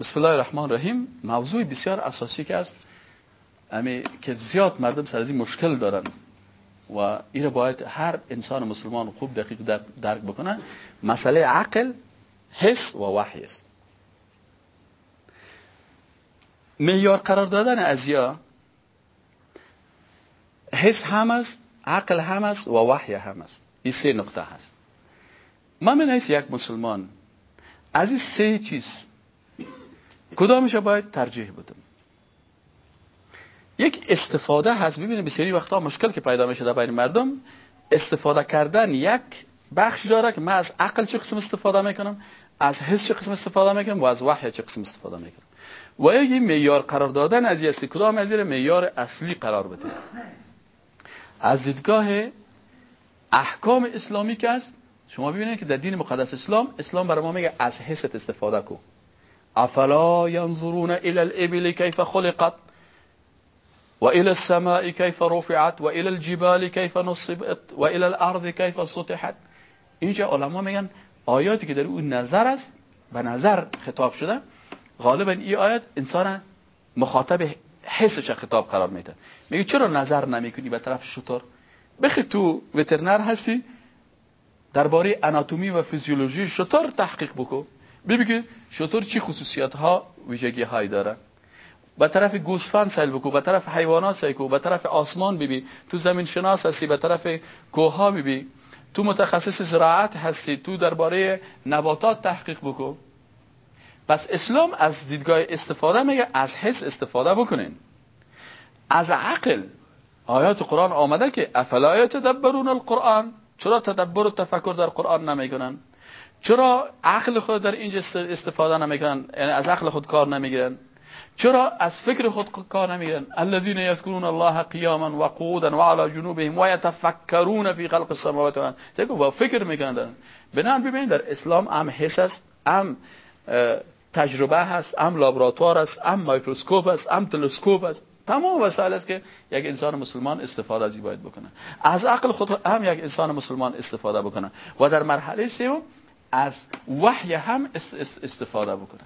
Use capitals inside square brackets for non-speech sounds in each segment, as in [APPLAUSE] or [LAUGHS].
بسم الله الرحمن الرحیم موضوع بسیار اساسی که است امی که زیاد مردم سر این مشکل دارن و این باید هر انسان مسلمان خوب دقیق درک بکنه. مسئله عقل حس و وحی است. معیار قرار دادن ازیا حس هم است عقل هم است و وحی هم است. این سه نقطه هست. من من یک مسلمان از این سه چیز کدامش باید ترجیح بدم؟ یک استفاده هست. ببینید بسیاری وقتا مشکل که پیدا میشه در مردم. استفاده کردن یک بخش داره که من از عقل چه قسم استفاده می‌کنم از حس چه قسم استفاده می‌کنم و از وحی چه قسم استفاده می‌کنم. و یک معیار قرار دادن از است کدام از معیار اصلی قرار بده؟ از دیدگاه احکام اسلامی که است شما ببینید که در دین مقدس اسلام اسلام برای ما میگه از حست استفاده کو. أفلا ينظرون إلى الإبل كيف خلقت؟ وإلى السماء كيف رفعت؟ وإلى الجبال كيف نصبت؟ وإلى الأرض كيف سطحت؟ اینجا علما میگن آیاتی که در نظر است به نظر خطاب شده غالبا این آیات انسان مخاطب حسش خطاب قرار میده. میگه چرا نظر نمیکنی به طرف شطور؟ بخی تو وترنر هستی درباره اناتومی و فیزیولوژی شطور تحقیق بکو. ببین شطور چی خصوصیت ها ویژگی هایی داره. به طرف گوسفند سیل بکو به طرف حیوانات سیل بکو به طرف آسمان ببی تو زمین شناس هستی به طرف کوه ها ببی تو متخصص زراعت هستی تو درباره نباتات تحقیق بکو. پس اسلام از دیدگاه استفاده میگه از حس استفاده بکنین. از عقل. آیات قرآن آمده که افلا تدبرون القرآن؟ چرا تدبر و تفکر در قرآن نمی‌کنن؟ چرا عقل خود در اینجا استفاده نمی‌کنن؟ یعنی از عقل خود کار نمی‌گیرن. چرا از فکر خود کار نمی‌گیرن؟ الذين يذكرون الله قياما وقعودا وعلى جنوبهم ويتفكرون في خلق السماوات والارض چون با فکر می‌کنن بنان ببین در اسلام هم حس است هم تجربه هست هم لابراتوار است هم میکروسکوپ است هم تلسکوپ است. تمام وسایل است که یک انسان مسلمان استفاده از باید بکنه. از عقل خود هم یک انسان مسلمان استفاده بکنه. و در مرحله سوم از وحی هم استفاده بکنه.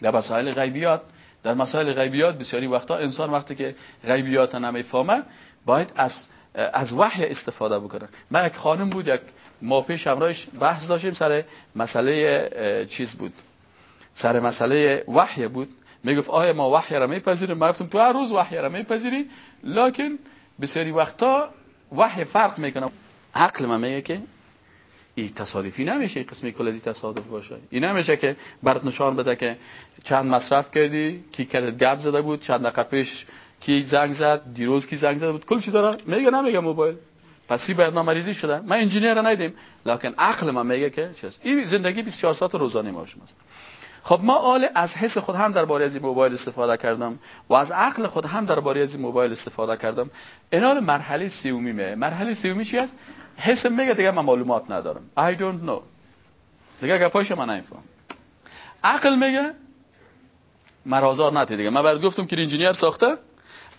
در مسائل غیبیات در مسائل غیبیات بسیاری وقتا انسان وقتی که غیبیات نمی‌فهمه باید از از وحی استفاده بکنه. من یک خانم بود یک ما پیش همراهش بحث داشتیم سر مسئله چیز بود. سر مسئله وحی بود. می‌گفت آیا ما وحی را میپذیریم؟ من گفتم تو هر روز وحی را میپذیری لکن بسیاری وقتا وحی فرق می‌کنه. عقل من میگه که این تصادفی نمیشه این قسمی کلدی تصادف باشه. این نمیشه که برات نشان بده که چند مصرف کردی کی کردت گپ زده بود چند دقیقه پیش کی زنگ زد دیروز کی زنگ زده بود کل چیز داره میگه نمیگه موبایل. پس این برنامه ریزی شده. من انجینیر ندیدم. لکن عقل من میگه که چیز. این زندگی 24 ساعت روزانه ما شماست خب ما آل از حس خود هم درباره از این موبایل استفاده کردم و از عقل خود هم درباره از این موبایل استفاده کردم. اینا مرحله سومی می مرحله سومی چی است؟ حس میگه دیگه من معلومات ندارم. I don't know. دیگه گپاش من نمیفهم. عقل میگه مرازار نتی دیگه. من برات گفتم که انجینیر ساخته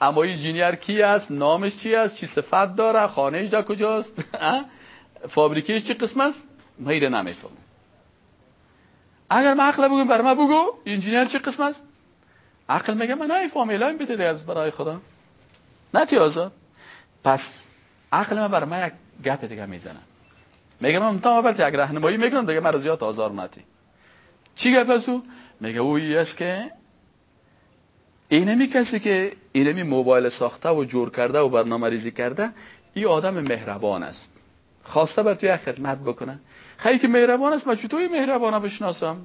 اما این انجینیر کی است؟ نامش چی است؟ چی صفت داره؟ خانهش در کجاست؟ [LAUGHS] فابریکهش چی قسم است؟ میره نمیفهم اگر من عقل بگم بر من بگو. انجینیر چه قسم است عقل میگه من نمیفهم الهی بده از برای خدا. نتی آزاد پس عقل من بر من یک گپ دیگه می‌زنه. میگه من تا اول یک راهنمایی می‌کنم دیگه من زیاد آزار نتی چی گپ است میگه او است که اینمی کسی که اینمی موبایل ساخته و جور کرده و برنامه ریزی کرده این آدم مهربان است. خواسته بر توی خدمت بکنه. خیلی که مهربان است من چطوری مهربانه بشناسم؟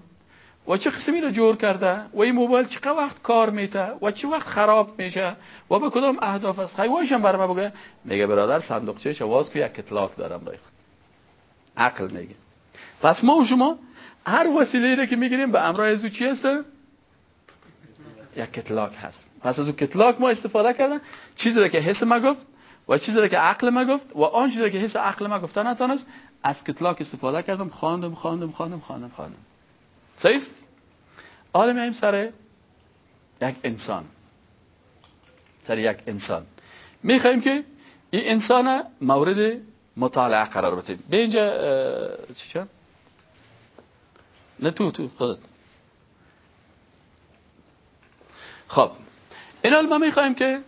و چه قسمی رو جور کرده؟ و این موبایل چه وقت کار میته و چه وقت خراب میشه؟ و به کدام اهداف است؟ خیلی وایشم برام بگه. میگه برادر صندوقچه شواز که یک اطلاق دارم برای خود عقل میگه. پس ما و شما هر وسیله رو که می‌گیریم به امرای از چی هست؟ یک کتلاک هست. پس از اون کتلاک ما استفاده کردن. چیزی رو که حس ما گفت و چیزی رو که عقل ما گفت و آن چیزی که حس عقل ما گفته نتونست از کتلاک استفاده کردم خواندم خواندم خواندم خواندم خواندم. صحیح حالا میایم سر یک انسان. سر یک انسان. می‌خوایم که این انسان مورد مطالعه قرار بدیم به اینجا چی نه تو تو خودت. خب این حال ما می‌خوایم که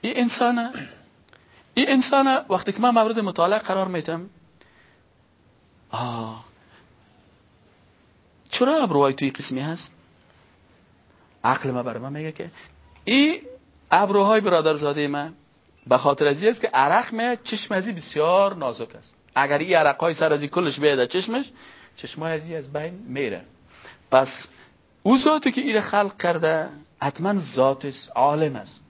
این انسان این انسان وقتی که من مورد مطالعه قرار میتم آه. چرا ابروهای توی قسمی هست؟ عقل ما برای من میگه که این ابروهای برادرزاده من به خاطر از است که عرق می چشم ازی بسیار نازک است. اگر این عرق های سر ازی کلش بیاد چشمش چشم ازی از بین میره. پس او ذاتی که این خلق کرده حتما ذات عالم است.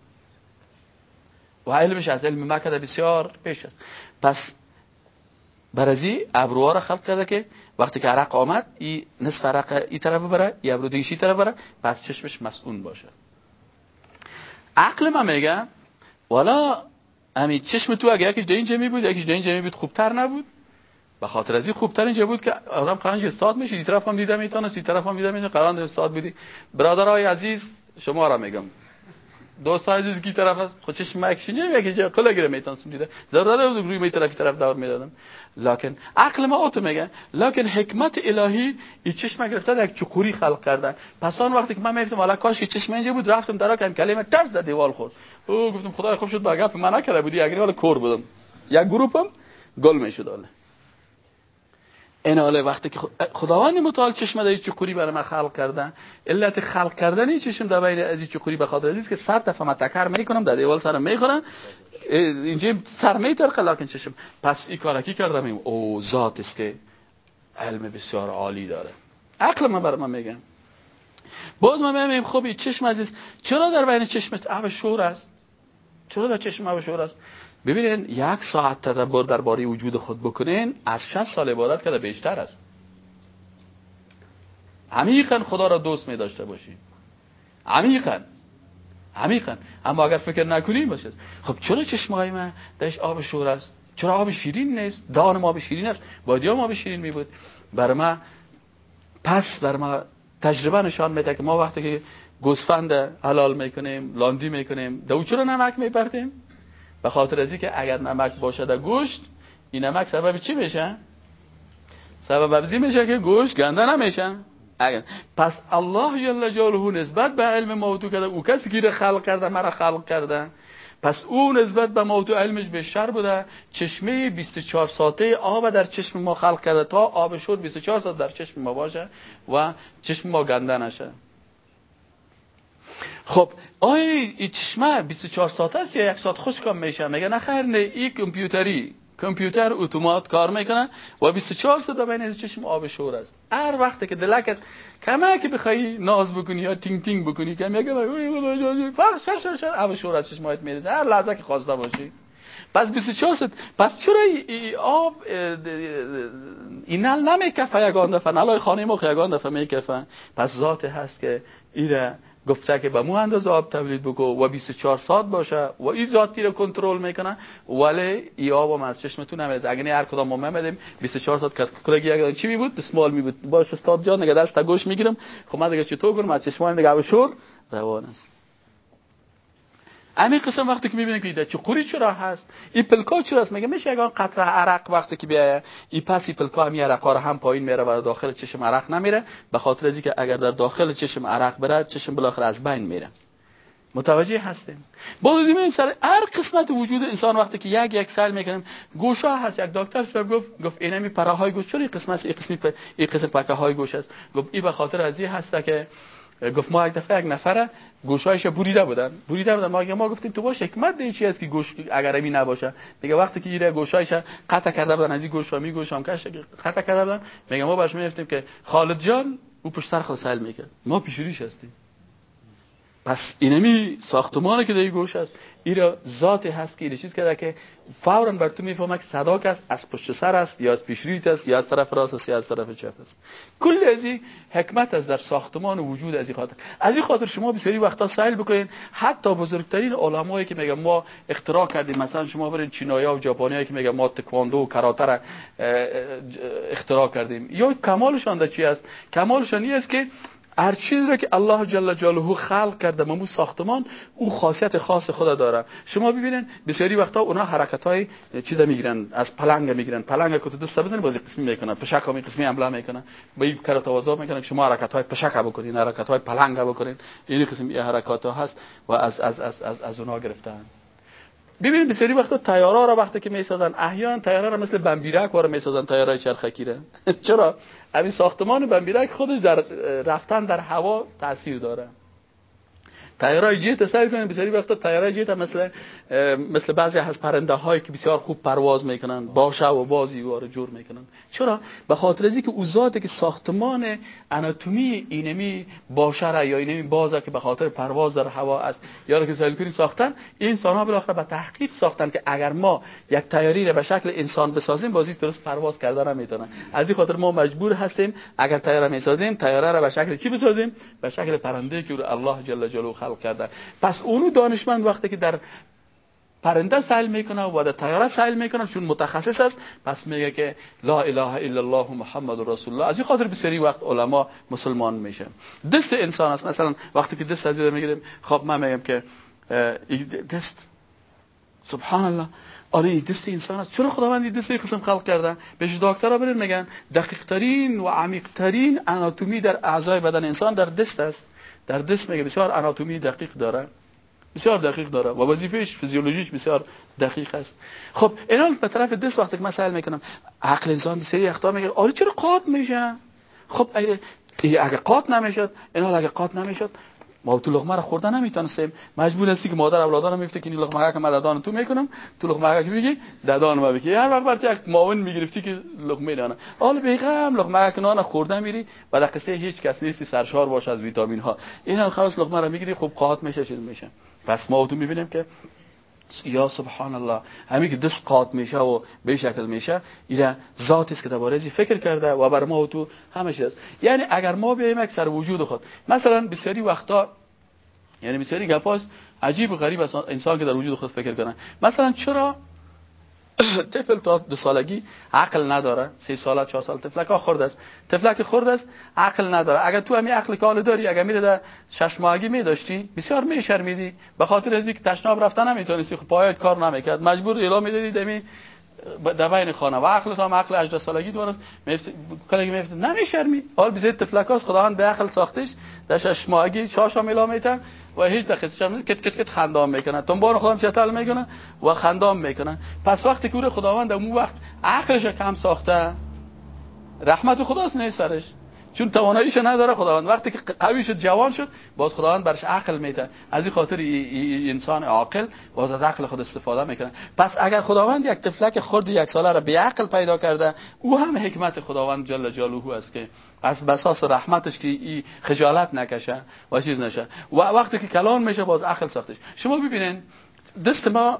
و علمش از علم مکده بسیار پیش است. پس برازی ابروها را خلق کرده که وقتی که عرق آمد این نصف عرق این طرف بره ای ابرو دیگه طرف بره پس چشمش مسئول باشه. عقل ما میگه والا همین چشم تو اگه یکیش در اینجا می بود یکیش در اینجا می بود خوبتر نبود. به خاطر از این خوبتر اینجا بود که آدم قرانج استاد میشه این طرف هم دیدم می‌تونه این طرف هم دیدم می‌تونه قران استاد بودی. برادرای عزیز شما را میگم. دوست عزیز کی طرف است خود چشم مکشی نه یکی جا کلا گیره می‌تونم دیده بود روی می طرفی طرف دور می‌دادم. لکن عقل ما اوتو میگه لکن حکمت الهی این چشم گرفته یک چقوری خلق کردن. پس آن وقتی که من میفتم حالا کاش که چشم اینجا بود رفتم درا کردم کلمه ترس در دیوال خورد. او گفتم خدای خوب شد با گپ من نکرده بودی اگر حالا کور بودم. یک گروپم گل می‌شد این حاله وقتی که خداوند متعال چشم در چکوری برای من خلق کردن. علت خلق کردن این چشم در بین از این چکوری به خاطر که صد دفعه من تکر می‌کنم در دیوال سرم می‌خورم. اینجا سر میترقه لکن چشم. پس این کارکی کردم این او ذات است که علم بسیار عالی داره. عقل من برای من میگم باز ما میگم خب چشم عزیز چرا در بین چشمت عب شور است؟ چرا در چشم عب شور است؟ ببینین یک ساعت تدبر درباره وجود خود بکنین از 60 سال عبادت کرده بیشتر است. عمیقا خدا را دوست می داشته باشیم عمیقا. عمیقا. اما اگر فکر نکنیم باشه. خب چرا چشمای من درش آب شور است؟ چرا آب شیرین نیست؟ ما آب شیرین است. باید ما آب شیرین می بود. بر ما پس بر ما تجربه نشان میده که ما وقتی که گوسفند حلال می‌کنیم لاندی می‌کنیم دو چرا نمک میپرتیم به خاطر از که اگر نمک باشه در گوشت این نمک سبب چی میشه سبب ابزی میشه که گوشت گنده نمیشه اگر پس الله جل جلاله نسبت به علم موضوع کرده او کسی که خلق کرده مرا خلق کرده. پس او نسبت به موضوع علمش بیشتر بوده. چشمه 24 ساعته آب در چشم ما خلق کرده تا آب شد 24 ساعت در چشم ما باشه و چشم ما گنده نشه. خب این چشمه 24 ساعت است یا یک ساعت خشکم میشه؟ میگه نه خیر نه این کامپیوتری. کامپیوتر اتومات کار می‌کنه و 24 ساعت بین چشم آب شور است. هر وقت که دلکت کمه که بخوای ناز بکنی یا تینگ تینگ بکنی که میگه فرق شر شر شر آب شور از چشمایت میریزه. هر لحظه که خواسته باشی. پس 24 ساعت پس چرا ای آب اینال نمیکفه یگان دفعه؟ نلای خانه ما یگان دفعه میکفه پس ذات هست که ایره گفته که به مو اندازه آب تولید بکو و 24 ساعت باشه و این ذاتی رو کنترل می‌کنه. ولی ای آب هم از چشمتون نمیاد اگه هر کدام ما میمدیم 24 ساعت کت کلگی یک چی می بود دسمال می بود باش استاد جان نگه دست گوش می‌گیرم. خب من دیگه چطور کنم؟ از چشمان نگه شور روان است. همین قسم وقتی که می‌بینه که چه قوری چرا هست این پلکا چرا هست میگه میشه اگر قطره عرق وقتی که بیایه این پس این پلکا هم عرق رو هم پایین میره و داخل چشم عرق نمیره به خاطر از که اگر در داخل چشم عرق بره چشم بالاخره از بین میره متوجه هستیم باز می‌بینیم سر هر قسمت وجود انسان وقتی که یک یک سر می‌کنیم گوشا هست یک دکتر صاحب گفت گفت اینمی پراهای گوش چرا این قسمت این قسمی این قسم پکه های گوش است گفت این به خاطر از این هست که گفت ما یک دفعه یک نفره گوشایش بریده بودن بریده بودن ما ما گفتیم تو باش حکمت این چی است که گوش اگر این نباشه؟ میگه وقتی که ایره گوشایش قطع کرده بودن از این گوشا می گوشام کش قطع کرده بودن میگه ما باش می‌گفتیم که خالد جان او پشت سر خود سل می‌کرد. ما پیشوریش هستیم. پس اینمی ساختمانی که در گوش است ایرا ذاتی هست که این چیز کرده که فورا بر تو می‌فهمه که صدا است از پشت سر است یا از پیشریت است یا از طرف راست است یا از طرف چپ است کل از این حکمت است در ساختمان وجود از این خاطر. از این خاطر شما بسیاری وقتا سهل بکنین. حتی بزرگترین علمایی که میگن ما اختراع کردیم مثلا شما برین چینایا و ژاپنیا که میگن ما تکواندو و کراته اختراع کردیم. یا کمالشان در چی است کمالشان است که هر چیزی رو که الله جل جلاله خلق کرده ممو ساختمان اون خاصیت خاص خدا داره شما ببینید بسیاری وقتا اونا حرکت های چیز می‌گیرن از پلنگ می‌گیرن. پلنگ که دست بزنی بازی قسمی می‌کنن پشک ها قسمی عمله می‌کنن. به این کار می‌کنن که شما حرکت های پشک بکنین حرکت های پلنگ بکنین. این قسمی حرکات ها هست و از از از از, از اونا گرفتن. ببینید بسیاری وقتا تیارا را وقتی که می‌سازن احیان تیارا را مثل بمبیرک وارا می‌سازن تیارای چرخکی را [LAUGHS] چرا؟ همین ساختمان بمبیرک خودش در رفتن در هوا تاثیر داره. تایرای جیت سعی کنید بسیاری وقتا تایرای جیت هم مثل مثل بعضی از پرنده هایی که بسیار خوب پرواز می‌کنن باشه و بازی وارو جور می‌کنن چرا؟ به خاطر از که او که ساختمان اناتومی اینمی باشه یا اینمی بازه که به خاطر پرواز در هوا است یا که سلکونی ساختن این انسان ها بالاخره به تحقیق ساختن که اگر ما یک تیاری رو به شکل انسان بسازیم بازی درست پرواز کردن نمی‌تونن از این خاطر ما مجبور هستیم اگر تیاره می‌سازیم تیاره رو به شکل چی بسازیم؟ به شکل پرنده که الله جل جلاله خلق کرده. پس اونو دانشمند وقتی که در پرنده سیل می‌کنه و در طیاره سیل می‌کنه چون متخصص است پس میگه که لا اله الا الله محمد رسول الله. از این خاطر بسیاری وقت علما مسلمان میشن دست انسان است. مثلا وقتی که دست از می‌گیریم خب من میگم که دست. سبحان الله آره دست انسان است. چرا خداوند دست قسم خلق کرده؟ بهش دکترها برین میگن. دقیق ترین و عمیق ترین اناتومی در اعضای بدن انسان در دست است. در دست میگه بسیار اناتومی دقیق داره؟ بسیار دقیق داره و وظیفهش فیزیولوژیش بسیار دقیق است. خب اینا به طرف دست وقتی که مسائل می‌کنم عقل انسان بسیاری اخطا میگه آره چرا قاط میشه؟ خب اگه قاط نمی‌شد اینا اگه قاط نمی‌شد ما تو لغمه رو خوردن نمی‌تونستیم. مجبور هستی که مادر اولادان میفته که این لغمه که من تو می‌کنم تو لغمه که میگی ددان ما بگی هر وقت برات یک معاون می‌گرفتی که لغمه دانه حالا بیغم لغمه که نان خوردن میری و در قصه هیچ کس نیستی سرشار باش از ویتامین ها این هم خلاص لغمه رو می‌گیری خوب قاط میشه چیز میشه. پس ما تو می‌بینیم که یا سبحان الله همین که دست قاط میشه و به شکل میشه این ذاتی است که درباره فکر کرده و بر ما و تو همه چیز یعنی اگر ما بیایم اکثر وجود خود مثلا بسیاری وقتا یعنی بسیاری گپاست عجیب و غریب است انسان که در وجود خود فکر کنه. مثلا چرا [COUGHS] طفل تا دو سالگی عقل نداره. سه سال چهار سال تفلک ها خورد است. تفلک خورد است عقل نداره. اگر تو همی عقل کال داری اگر میره در شش ماهگی می داشتی بسیار می شرمیدی به خاطر از اینکه تشناب رفتن نمی‌تونستی خب پایت کار نمی‌کرد. مجبور اعلام می‌دادی دمی در بین خانه. و عقل هم عقل 18 سالگی تو است. کلی میفت. نمیشرمی. حال بزید تفلکاس خداوند به عقل ساختش. در شش ماهگی شاشا میلا میتن و هیچ دقیقه چم کت کت کت خندام می‌کنن. تنبار خودم چتل می‌کنن و خندام می‌کنن. پس وقتی که خداوند اون وقت عقلش کم ساخته رحمت خداست نه سرش. چون تواناییش نداره خداوند. وقتی که قوی شد جوان شد باز خداوند برش عقل میده. از این خاطر انسان عاقل باز از عقل خود استفاده می‌کنه. پس اگر خداوند یک طفلک خرد یک ساله را به عقل پیدا کرده او هم حکمت خداوند جل جلاله است که از به اساس رحمتش که ای خجالت نکشه و چیز نشه. و وقتی که کلان میشه باز عقل ساختش. شما ببینین دست ما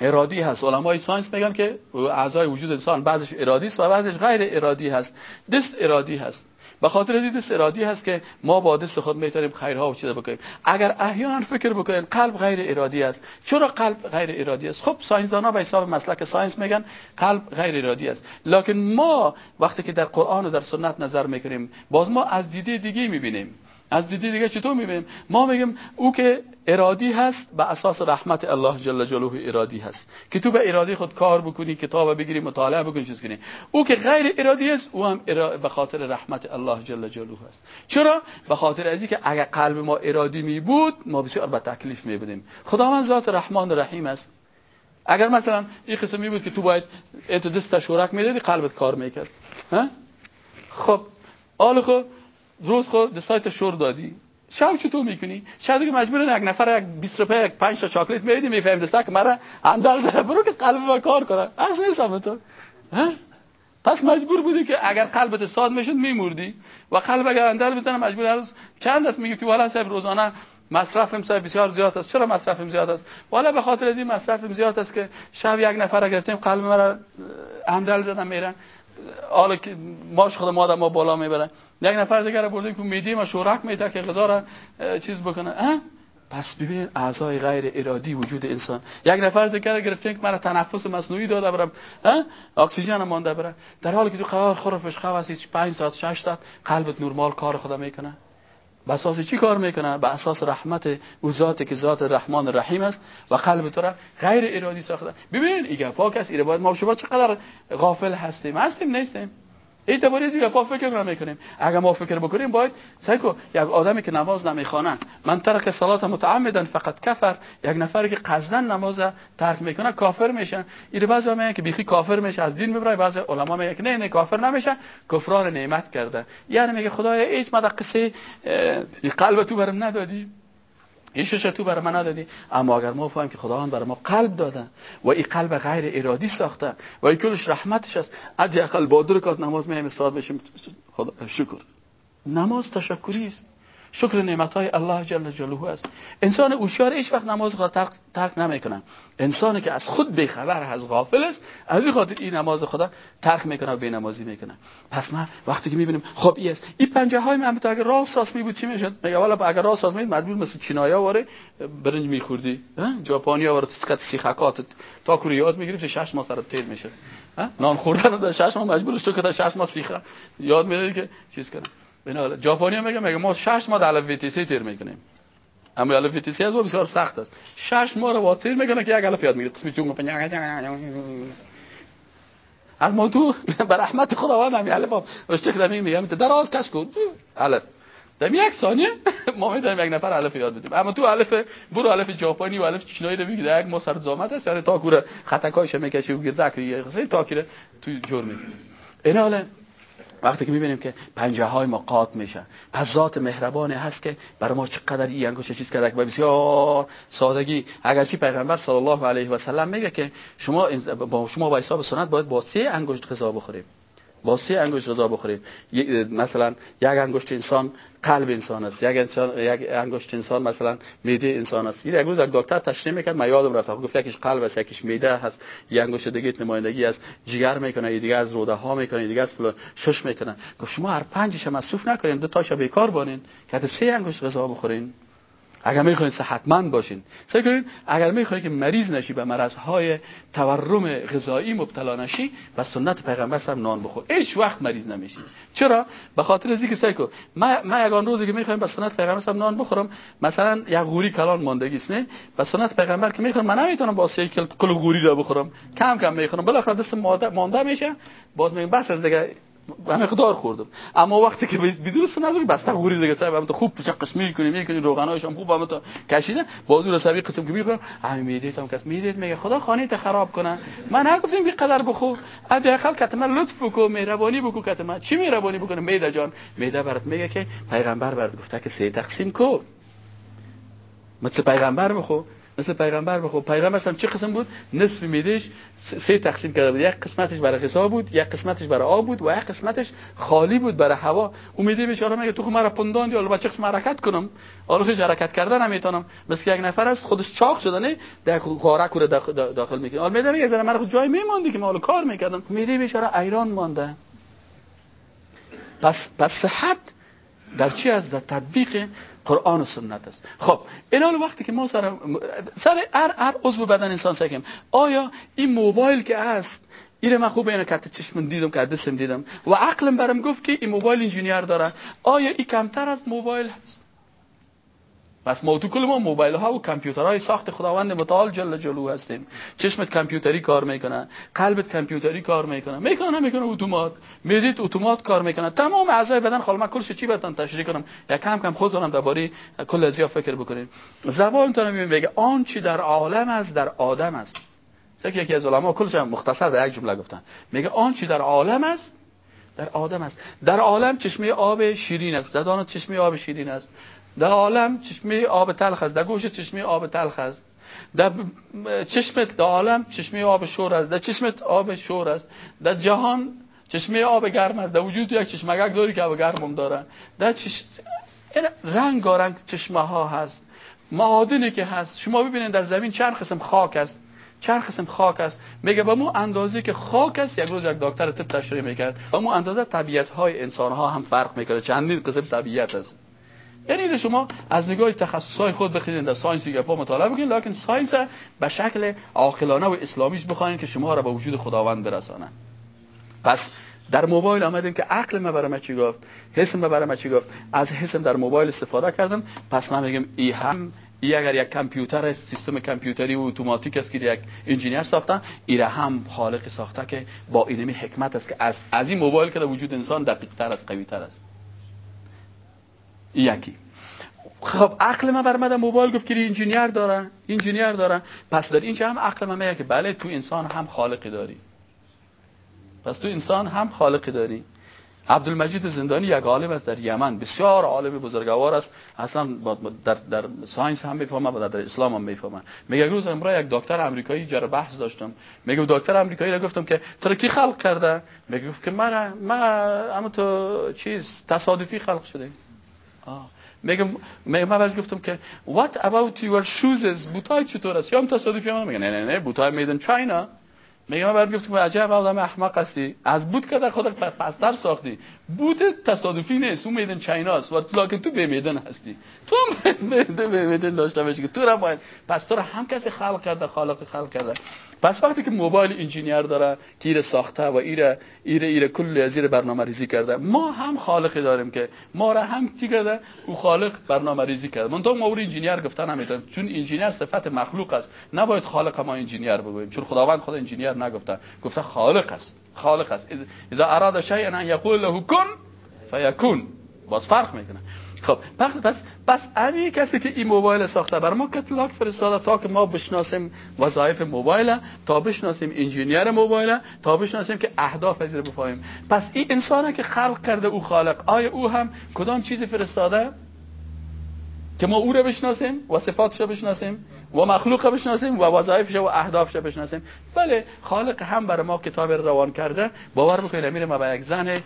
ارادی هست. علمای science میگن که اعضای وجود انسان بعضش ارادی است و بعضش غیر ارادی هست. دست ارادی هست. به خاطر از دست ارادی هست که ما با دست خود می‌تونیم خیرها و چیزا بکنیم. اگر احیانا فکر بکنیم قلب غیر ارادی است. چرا قلب غیر ارادی است؟ خب ها به حساب مسلک science میگن قلب غیر ارادی است. لکن ما وقتی که در قرآن و در سنت نظر می‌کنیم باز ما از دیده دیگه می‌بینیم. از دیدی دیگه چطور می‌بینیم؟ ما میگیم او که ارادی هست به اساس رحمت الله جل جلاله ارادی هست. که تو به ارادی خود کار بکنی کتاب بگیری مطالعه بکنی چیز کنی. او که غیر ارادی است او هم به خاطر رحمت الله جل جلاله هست. چرا؟ به خاطر ازی که اگر قلب ما ارادی می بود ما بسیار به تکلیف می خدا خداوند ذات رحمان رحیم است. اگر مثلا این قسم می بود که تو باید انت دست شورک می‌دادی قلبت کار می‌کرد. خب حال خب روز خود دستایت شور دادی. شب چطور می‌کنی؟ شاید که مجبور یک نفر یک 20 روپیه یک 5 تا چاکلیت میدی میفهم دستا که مرا اندال زده برو که قلب ما کار کنه. اصلا نیستم تو. پس مجبور بودی که اگر قلبت ساد می‌شد میموردی و قلب اگر اندال بزنه مجبور هر روز چند دست می‌گفتی والا صاحب روزانه مصرفم صاحب بسیار زیاد است. چرا مصرفم زیاد است؟ والا به خاطر از این مصرفم زیاد است که شب یک نفر گرفتیم قلب مرا اندال زدن میرن. حالا که ماش خود ما ما بالا می‌برن یک نفر دیگه رو بردیم که میدی ما شورک میده که غذا را چیز بکنه. پس ببین اعضای غیر ارادی وجود انسان. یک نفر دیگه رو گرفتیم که مرا تنفس مصنوعی داده برم. اکسیژن مانده بره. در حالی که تو قرار خورفش خواست 5 ساعت 6 ساعت قلبت نرمال کار خدا می‌کنه. به اساس چی کار می‌کنه؟ به اساس رحمت او ذاتی که ذات رحمان رحیم است و قلب تو را غیر ارادی ساخته. ببین ایگه پاک است ایره باید ما شما چقدر غافل هستیم؟ هستیم نیستیم. دوباره دیگه پا فکر نمی‌کنیم اگر ما فکر بکنیم باید سعی یک آدمی که نماز نمی‌خوانه من ترک صلات متعمدا فقط کفر یک نفری که قصدا نماز ترک می‌کنه کافر میشن این بعضی میگن که بیخی کافر میشه از دین می‌بره. بعضی علما میگن نه نه کافر نمیشه. کفران نعمت کرده. یعنی میگه خدایا هیچ مدد قصه قلب تو برم ندادی. این شش تو برای من ندادی. اما اگر ما فهمیم که خداوند برای ما قلب داده و این قلب غیر ارادی ساخته و این کلش رحمتش است حداقل با درکات نماز میایم استاد بشیم. خدا شکر. نماز تشکری است. شکر نعمت های الله جل جلاله است. انسان اوشیار هیچ وقت نماز خود ترک, ترک نمی‌کنه. انسانی که از خود بیخبر از غافل است از این خاطر این نماز خدا ترک می‌کنه و نمازی می‌کنه. پس ما وقتی که می‌بینیم خب این است. این پنجه های من اگه راست راست می بود چی می‌شد؟ میگه والا اگر راست راست می مجبور مثل چینایا واره برنج میخوردی. ژاپنیا واره تسکت سیخکات تا کوری یاد می‌گرفت شش ماه سر تیر می‌شد نان خوردن در شش ماه مجبور شد که تا شش ماه سیخه یاد میده که چیز کنه بنا ژاپنی میگه میگه ما 6 ماه الف ویتیسی تیر می‌کنیم. اما الف ویتیسی از بسیار سخت است. 6 ماه رو با تیر می‌کنه که یک الف یاد می‌گیره. اسمی چون از ما تو [LAUGHS] بر رحمت خداوند هم الف رشته که میگم دراز کش کن. الف. در یک ثانیه؟ [LAUGHS] ما می‌دونیم یک نفر الف یاد بدیم اما تو الف برو الف ژاپنی و الف چینایی رو بگید یک ما سر زامت است. یعنی تا کوره خطکایش می‌کشی و گردک یه تا کیره تو جور می‌گیره این حاله وقتی که می‌بینیم که پنجه های ما قاط میشه پس ذات مهربانه هست که برای ما چقدر این انگوش چیز کرده که بسیار سادگی. اگرچه پیغمبر صلی الله علیه و سلم میگه که شما با شما با حساب سنت باید با سه انگشت غذا بخوریم. با سه انگشت غذا بخوریم. مثلا یک انگشت انسان قلب انسان است. یک انسان یک انگشت انسان مثلا میده انسان است. یک روز دکتر تشریح می‌کرد من یادم رفت گفت یکیش قلب است یکیش میده هست. یک انگشت دیگه نمایندگی از جگر می‌کنه دیگه از روده ها می‌کنه دیگه از فلان. شش می‌کنه. گفت شما هر پنجش مصروف نکنین دو تاشو بیکار بانین. که سه انگشت غذا بخورین. اگر می‌خواین صحتمند باشین سعی کنین اگر می‌خواین که مریض نشی به مرضهای تورم غذایی مبتلا نشی و سنت پیغمبر هم نان بخور. هیچ وقت مریض نمیشی. چرا؟ به خاطر از اینکه سعی کن. ما ما یگان روزی که می‌خوایم به سنت پیغمبر هم نان بخورم مثلا یک غوری کلان ماندگی است نه؟ به سنت پیغمبر که می‌خورم من نمی‌تونم با سه کل غوری را بخورم. کم کم می‌خورم. بالاخره دست مانده میشه. باز میگم بس از دیگه به مقدار خوردم. اما وقتی که بدون نداری بسته غوری دیگه. هم تو خوب پشقش می‌کنی می‌کنی روغنایش هم خوب تو کشیده بازو رو سبی قسم که می‌کنم همین میدیت هم کس میدیت میگه خدا خانه ت خراب کنه. من نگفتم بی قدر بخو حداقل کتم لطف بکو مهربانی بکو کتم چی مهربانی بکنه؟ میده جان. میده برات میگه که پیغمبر برات گفته که سه تقسیم کو مثل پیغمبر بخو مثل پیغمبر بخو پیغمبر هم چه قسم بود؟ نصف میدهش سه تقسیم کرده بود. یک قسمتش برای غذا بود یک قسمتش برای آب بود و یک قسمتش خالی بود برای هوا. امیده بیچاره میگه تو خود مرا پندان حالا با چه قسم حرکت کنم؟ حالا خیلی حرکت کردن نمی‌تونم مثل یک نفر است خودش چاق شده نه؟ در خارک رو داخل, می‌کنه. حالا میده میگه مرا خود جای میموندی که ما حالا کار می‌کردم. میده بیچاره ایران مانده. پس پس صحت در چی از در تطبیق قرآن و سنت است. خب حال وقتی که ما سر سر هر هر عضو بدن انسان سکیم آیا این موبایل که هست این من خوب اینو کت چشم دیدم که دستم دیدم. و عقلم برم گفت که این موبایل انجینیر داره. آیا این کمتر از موبایل هست؟ پس ما تو کل ما موبایل ها و کامپیوترهای ساخت خداوند متعال جل جلو هستیم. چشمت کامپیوتری کار می‌کنه قلبت کامپیوتری کار می‌کنه. می‌کنه نمی‌کنه اتومات. می‌دید اتومات کار می‌کنه. تمام اعضای بدن خال من کلش چی بتون تشریح کنم؟ یا کم کم خودتونم درباره کل ازیا فکر بکنید زبان تو میگه آن چی در عالم است در آدم است. یکی از علما کلش مختصر در یک جمله گفتن. میگه آن چی در عالم است در آدم است. در عالم چشمه آب شیرین است. در دانت چشمه آب شیرین است. در عالم چشمه آب تلخ است. در گوش چشمه آب تلخ است. در چشمت در عالم چشمه آب شور است. در چشمت آب شور است. در جهان چشمه آب گرم است. در وجود یک چشمگک داری که آب گرم هم داره. در چش... رنگ رنگ چشمه ها هست. معادنی که هست. شما ببینید در زمین چند قسم خاک است. چند قسم خاک است. میگه با مو اندازه که خاک است یک روز یک دکتر طب تشریح می‌کرد. با مو اندازه طبیعت های انسان ها هم فرق می‌کنه. چندین قسم طبیعت است. یعنی شما از نگاه های خود بخیدین در science گپا مطالعه بکنید لکن science به شکل عاقلانه و اسلامیش بخواین که شما را به وجود خداوند برسانه. پس در موبایل آمدیم که عقل ما برای ما چی گفت حس ما برای ما چی گفت؟ از حسم در موبایل استفاده کردم. پس من میگم ای هم ای اگر یک کامپیوتر سیستم کامپیوتری و اتوماتیک است که یک انجینیر ساخته ای هم خالق ساخته که با اینمی حکمت است که از از این موبایل که در وجود انسان دقیق تر است قوی تر است. یکی. خب عقل ما بر در موبایل گفت که انجینیر داره انجینیر داره پس در اینجا هم عقل ما میگه بله تو انسان هم خالقی داری. پس تو انسان هم خالقی داری. عبدالمجید زندانی یک عالم است در یمن بسیار عالم بزرگوار است. اصلا در, در science هم می‌فهمه و در اسلام هم می‌فهمه میگه روز امروز یک دکتر آمریکایی جر بحث داشتم. میگه دکتر آمریکایی را گفتم که تو کی خلق کرده؟ میگه که من من اما تو چیز تصادفی خلق شده. آه. میگم من گفتم که what about your shoes? بوتای چطور است؟ یا هم تصادفی هم میگه نه نه نه بوتای میدن چاینا میگم بعد گفتم عجب آدم احمق هستی. از بود که در خودت پستر ساختی. بود تصادفی نیست. اون میدن چیناست و لکن تو به میدن هستی. تو هم به میدن داشته باشی که تو را باید پس تو را هم کسی خلق کرده خالق خلق کرده. پس وقتی که موبایل انجینیر داره تیر ساخته و ایره ایره ایره کل از برنامه ریزی کرده ما هم خالقی داریم که ما را هم چی کرده؟ او خالق برنامه ریزی کرده. من تو ما انجینیر گفتن نمی‌تونم چون انجینیر صفت مخلوق است. نباید خالق ما انجینیر بگویم چون خداوند خود انجینیر نگفته. گفته خالق است. خالق است. اذا اراد شیئا ان یقول له کن فیکون. باز فرق می‌کنه. خب پس پس امی کسی که این موبایل ساخته بر ما کتلاگ فرستاده تا که ما بشناسیم وظایف موبایل تا بشناسیم انجینیر موبایل تا بشناسیم که اهداف از بفهمیم. پس این انسانه که خلق کرده او خالق آیا او هم کدام چیزی فرستاده؟ که ما او رو بشناسیم و صفاتش رو بشناسیم و مخلوق رو بشناسیم و وظایفش و اهدافش رو بشناسیم. بله خالق هم برای ما کتاب روان کرده. باور بکنید امیر ما به یک زن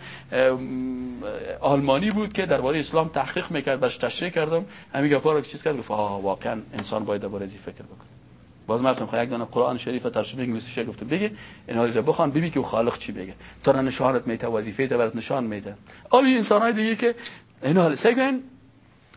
آلمانی بود که درباره اسلام تحقیق می‌کرد برش تشریح کردم. همین گپا رو چیز کرد گفت واقعا انسان باید درباره فکر بکنه. باز مردم خواهی یک دانه قرآن شریف ترجمه انگلیسی گفته بگی. این حالی بخوان ببین که خالق چی بگه. تو نشانت میته وظیفه برات نشان میده. آلی انسان های دیگه که این حال سگن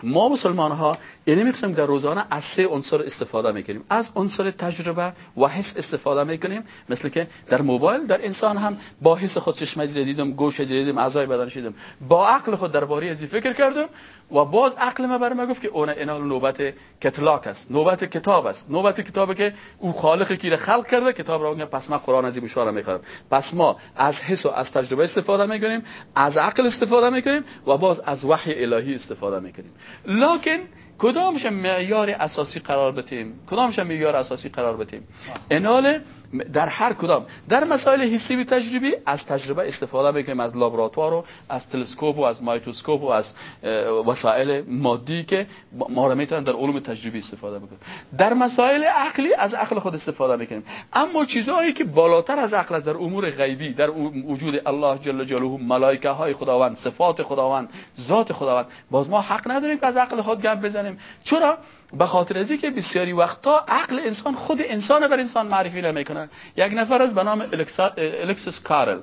ما مسلمان ها یعنی می‌خوایم در روزانه از سه عنصر استفاده می‌کنیم. از عنصر تجربه و حس استفاده می‌کنیم. مثل که در موبایل در انسان هم با حس خود چشم دیدم گوش دیدم اعضای بدن دیدم. با عقل خود درباره ازی فکر کردم و باز عقل ما برام گفت که اون اینال نوبت کتلاگ است نوبت کتاب است نوبت کتابی که او خالق کی خلق کرده کتاب را میگه پس ما قرآن از بشاره می‌خوام پس ما از حس و از تجربه استفاده می‌کنیم از عقل استفاده می‌کنیم و باز از وحی الهی استفاده می‌کنیم. لکن کدامش معیار اساسی قرار بدیم؟ کدامش معیار اساسی قرار بدیم؟ انال در هر کدام. در مسائل حسی و تجربی از تجربه استفاده می‌کنیم از لابراتوار و از تلسکوپ و از مایکروسکوپ و از وسایل مادی که ما را می‌تونن در علوم تجربی استفاده بکنیم در مسائل عقلی از عقل خود استفاده می‌کنیم. اما چیزهایی که بالاتر از عقل در امور غیبی در وجود الله جل جلاله ملائکه های خداوند صفات خداوند ذات خداوند باز ما حق نداریم که از عقل خود گپ بزنیم. چرا؟ به خاطر از که بسیاری وقتا عقل انسان خود انسان بر انسان معرفی نمی‌کنه. یک نفر از به نام الکسس کارل.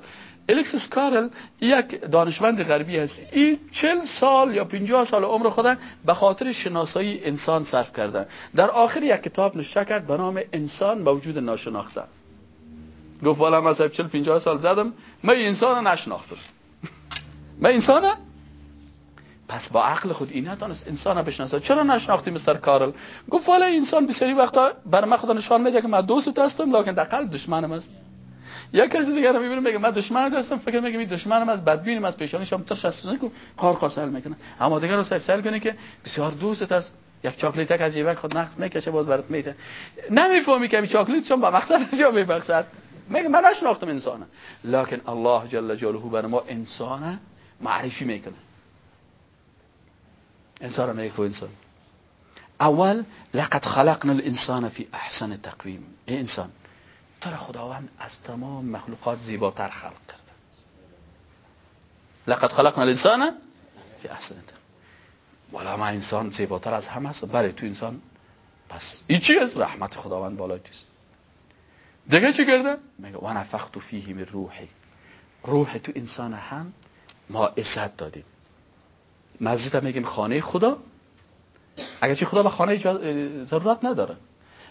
الکسس کارل یک دانشمند غربی است. این چل سال یا پینجا سال عمر خودن به خاطر شناسایی انسان صرف کردن در آخر یک کتاب نشته کرد به نام انسان موجود ناشناخته. گفت والا من چل پینجا سال زدم من انسان نشناختم [LAUGHS] من انسان پس با عقل خود این نتونست انسان بشناسه. چرا نشناختی مستر کارل؟ گفت والا انسان بسیاری وقتا بر من خدا نشان میده که من دوست هستم لکن در قلب دشمنم است. یک کسی دیگه رو می‌بینه میگه من دشمن هستم فکر میگه می دشمنم از بدبینم از پیشانیشم تا شستونه کو کار کار می‌کنه. اما دیگه رو سیف سل کنه که بسیار دوست است. یک چاکلیت از جیبک خود نقد می‌کشه باز برات میده. نمی‌فهمی که چاکلیت چون با مقصد یا مقصد میگه من نشناختم انسانه لکن الله جل جلاله بر ما انسانه معرفی می‌کنه إنسان را میگه إنسان. أول لقد خلقنا الإنسان فی أحسن تقویم ای إنسان؟ تو خداوند از تمام مخلوقات زیباتر خلق کرده. لقد خلقنا الإنسان فی أحسن والا ما إنسان زیباتر از همه است. برای تو إنسان پس این چی است؟ رحمت خداوند بالای توست دیگه چی کرده؟ میگه و نفخت فیه من روحی روح تو إنسان هم ما عزت دادیم. مسجد هم میگیم خانه خدا. اگرچه خدا به خانه ضرورت نداره.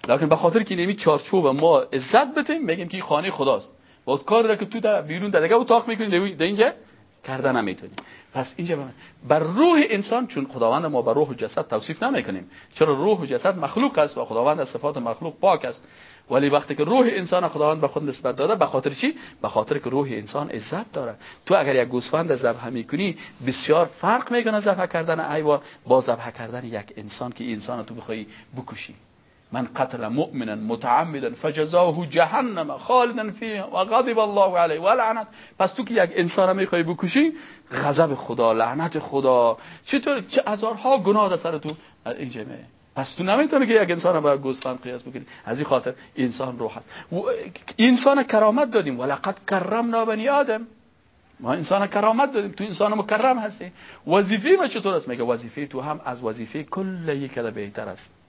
لکن به خاطر که نمی چارچوب ما عزت بتیم میگیم که این خانه خداست. باز کار را که تو در بیرون در دیگه اتاق می‌کنی در اینجا کردن نمی‌تونی. پس اینجا بر روح انسان چون خداوند ما بر روح و جسد توصیف نمی‌کنیم. چرا روح و جسد مخلوق است و خداوند صفات مخلوق پاک است. ولی وقتی که روح انسان خداوند به خود نسبت داده به خاطر چی؟ به خاطر که روح انسان عزت داره. تو اگر یک گوسفند ذبح می‌کنی بسیار فرق می‌کنه ذبح کردن حیوان با ذبح کردن یک انسان که انسان تو بخوای بکشی. من قتل مؤمنا متعمدا فجزاه جهنم خالدا فيه و غضب الله علیه و لعنت. پس تو که یک انسان می‌خوای بکشی غضب خدا لعنت خدا. چطور؟ چه هزارها گناه در سر تو؟ اینجا پس تو نمی‌تونی که یک انسان با گوسفند قیاس بکنی از این خاطر انسان روح هست انسان کرامت دادیم. ولقد کرمنا بنی آدم. ما انسان کرامت دادیم. تو انسان مکرم هستی. وظیفه ما چطور است؟ میگه وظیفه تو هم از وظیفه کل یک بهتر است.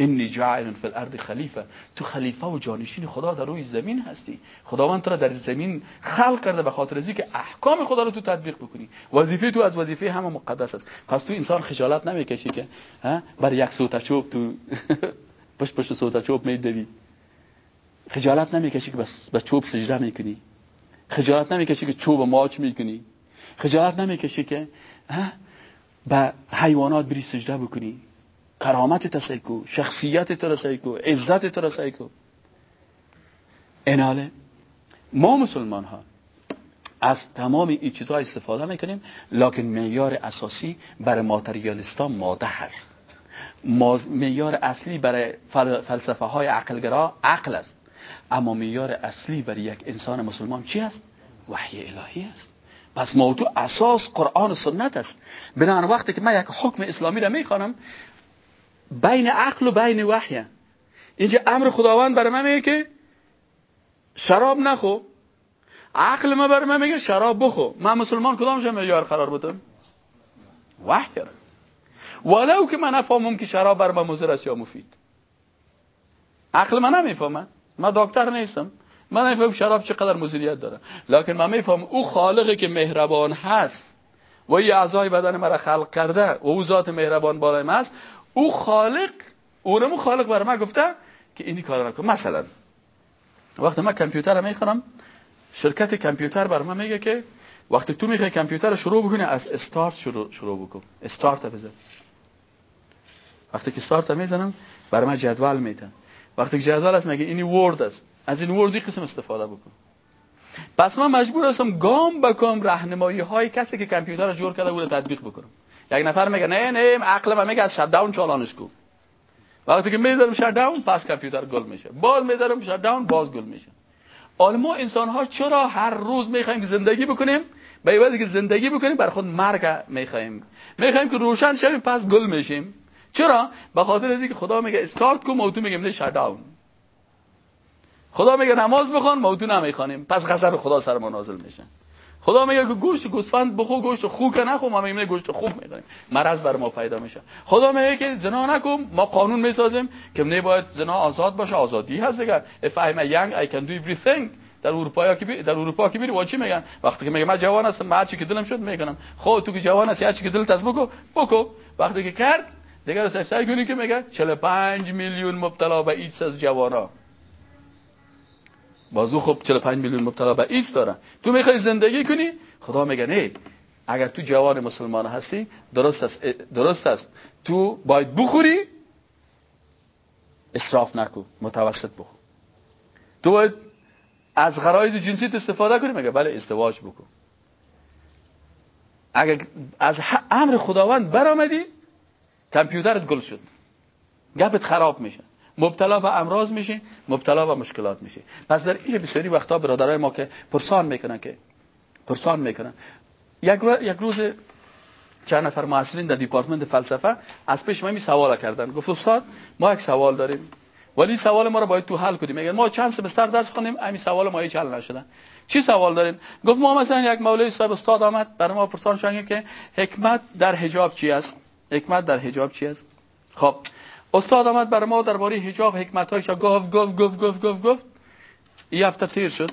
اینی جاعل فی الارض خلیفه تو خلیفه و جانشین خدا در روی زمین هستی. خداوند تو را در زمین خلق کرده به خاطر که احکام خدا رو تو تطبیق بکنی. وظیفه تو از وظیفه همه مقدس است. پس تو انسان خجالت نمی‌کشی که بر یک سوت چوب تو [LAUGHS] پشت پشت سوت چوب میدوی. خجالت نمی‌کشی که بس به چوب سجده می‌کنی. خجالت نمی‌کشی که چوب ماچ می‌کنی. خجالت نمی‌کشی که به حیوانات بری سجده بکنی. کرامت تسیکو شخصیت ترسیکو عزت ترسیکو اناله ما مسلمان ها از تمام این چیزها استفاده می‌کنیم لکن معیار اساسی برای ماتریالیستا ماده هست. معیار اصلی برای فلسفه های عقلگرا عقل است. اما معیار اصلی برای یک انسان مسلمان چی است؟ وحی الهی است. پس موضوع اساس قرآن و سنت است. بنابراین وقتی که من یک حکم اسلامی را می‌خوانم بین عقل و بین وحیه اینجا امر خداوند برای من میگه که شراب نخو عقل ما برای من میگه شراب بخو من مسلمان کدامشم معیار قرار بدم؟ وحی ولو که من نفهمم که شراب بر من مضر است یا مفید. عقل من نمی‌فهمه. من دکتر نیستم. من نمیفهم شراب چقدر مضریت داره. لکن من میفهم او خالقی که مهربان هست و ای اعضای بدن مرا خلق کرده و او ذات مهربان بالای من است. او خالق اونمو خالق برای من گفته که اینی کار نکن. مثلا وقتی من کامپیوتر رو می‌خونم شرکت کامپیوتر برای من میگه که وقتی تو می‌خوای کامپیوتر رو شروع بکنی از استارت شروع, شروع بکن. استارت بزن. وقتی که استارت می‌زنم برای من جدول میدن. وقتی که جدول است میگه اینی ورد است از این وردی قسم استفاده بکن. پس من مجبور هستم گام بکنم راهنمایی های کسی که کامپیوتر رو جور کرده بود تطبیق بکنم. یک نفر میگه نه نه عقل من میگه از شت داون چالانش کو. وقتی که می‌ذارم شت داون پس کامپیوتر گل میشه. باز می‌ذارم شت داون باز گل میشه. حالا ما انسان ها چرا هر روز می‌خوایم که زندگی بکنیم؟ به عوضی که زندگی بکنیم بر خود مرگ می‌خوایم. می‌خوایم که روشن شویم پس گل میشیم. چرا؟ به خاطر اینکه خدا میگه استارت کن موتو میگه نه شت داون خدا میگه نماز بخوان موتو نمی‌خوانیم. پس غضب خدا سر ما نازل میشه. خدا میگه که گوشت گوسفند بخو گوشت خوک نخو ما میگیم گوشت خوب می‌کنیم مرض بر ما پیدا میشه. خدا میگه که زنا نکن ما قانون می‌سازیم که نه باید زنا آزاد باشه. آزادی هست I'm a young I can do everything. در اروپا که در اروپا که میری چی میگن؟ وقتی که میگه من جوان هستم من چی که دلم شد می‌کنم. خب تو که جوان هستی هر چی که دلت از بکو. بکو. وقتی که کرد دیگه رو کنی که میگه 45 میلیون مبتلا به ایدز از جوانا بازو خب 45 میلیون مبتلا به ایست دارن تو می‌خوای زندگی کنی؟ خدا میگه نه. اگر تو جوان مسلمان هستی درست است درست است. تو باید بخوری اسراف نکو متوسط بخور تو باید از غرایز جنسیت استفاده کنی؟ میگه بله ازدواج بکن. اگر از امر خداوند برآمدی کامپیوترت گل شد. گپت خراب میشه. مبتلا به امراض میشه مبتلا به مشکلات میشه پس در این بسیاری وقتا برادرای ما که پرسان می‌کنن که پرسان می‌کنن. یک روز, یک روز چند نفر معاصرین در دیپارتمنت فلسفه از پیش می سوال کردن. گفت استاد ما یک سوال داریم. ولی سوال ما رو باید تو حل کنیم. میگن ما چند سمستر درس خوندیم همین سوال ما هیچ حل نشدن چی سوال داریم؟ گفت ما مثلا یک مولوی صاحب استاد آمد برای ما پرسان شدن که حکمت در حجاب چی است؟ حکمت در حجاب چی است؟ خب استاد آمد بر ما درباره حجاب حکمت هایش گفت گفت گفت گفت گفت گفت. این هفته تیر شد.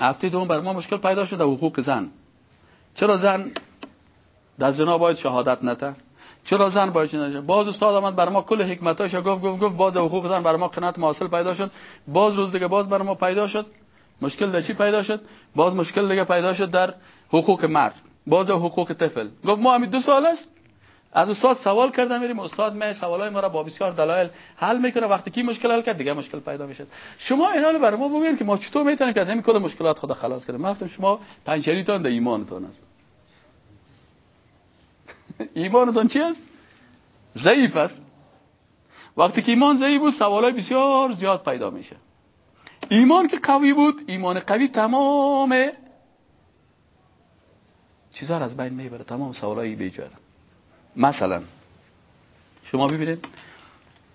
هفته دوم بر ما مشکل پیدا شد در حقوق زن. چرا زن در زنا باید شهادت نته چرا زن باید چنین باز استاد آمد بر ما کل حکمتاش گفت گفت گفت باز حقوق زن بر ما قناعت حاصل پیدا شد. باز روز دیگه باز بر ما پیدا شد. مشکل در چی پیدا شد؟ باز مشکل دیگه پیدا شد در حقوق مرد. باز حقوق طفل. گفت ما همین دو سال است. از استاد سوال کردم میریم استاد می سوالای ما را با بسیار دلایل حل می‌کنه. وقتی کی مشکل حل کرد دیگه مشکل پیدا میشه شما اینا رو برای ما بگین که ما چطور می‌تونیم که از همین کل مشکلات خدا خلاص کنیم؟ ما شما پنچریتان در ایمانتون است [LAUGHS] ایمانتون چی است ضعیف است وقتی که ایمان ضعیف بود سوالای بسیار زیاد پیدا میشه. ایمان که قوی بود ایمان قوی تمام چیزها از بین می‌بره. تمام سوالای بیجاره مثلا. شما ببینید.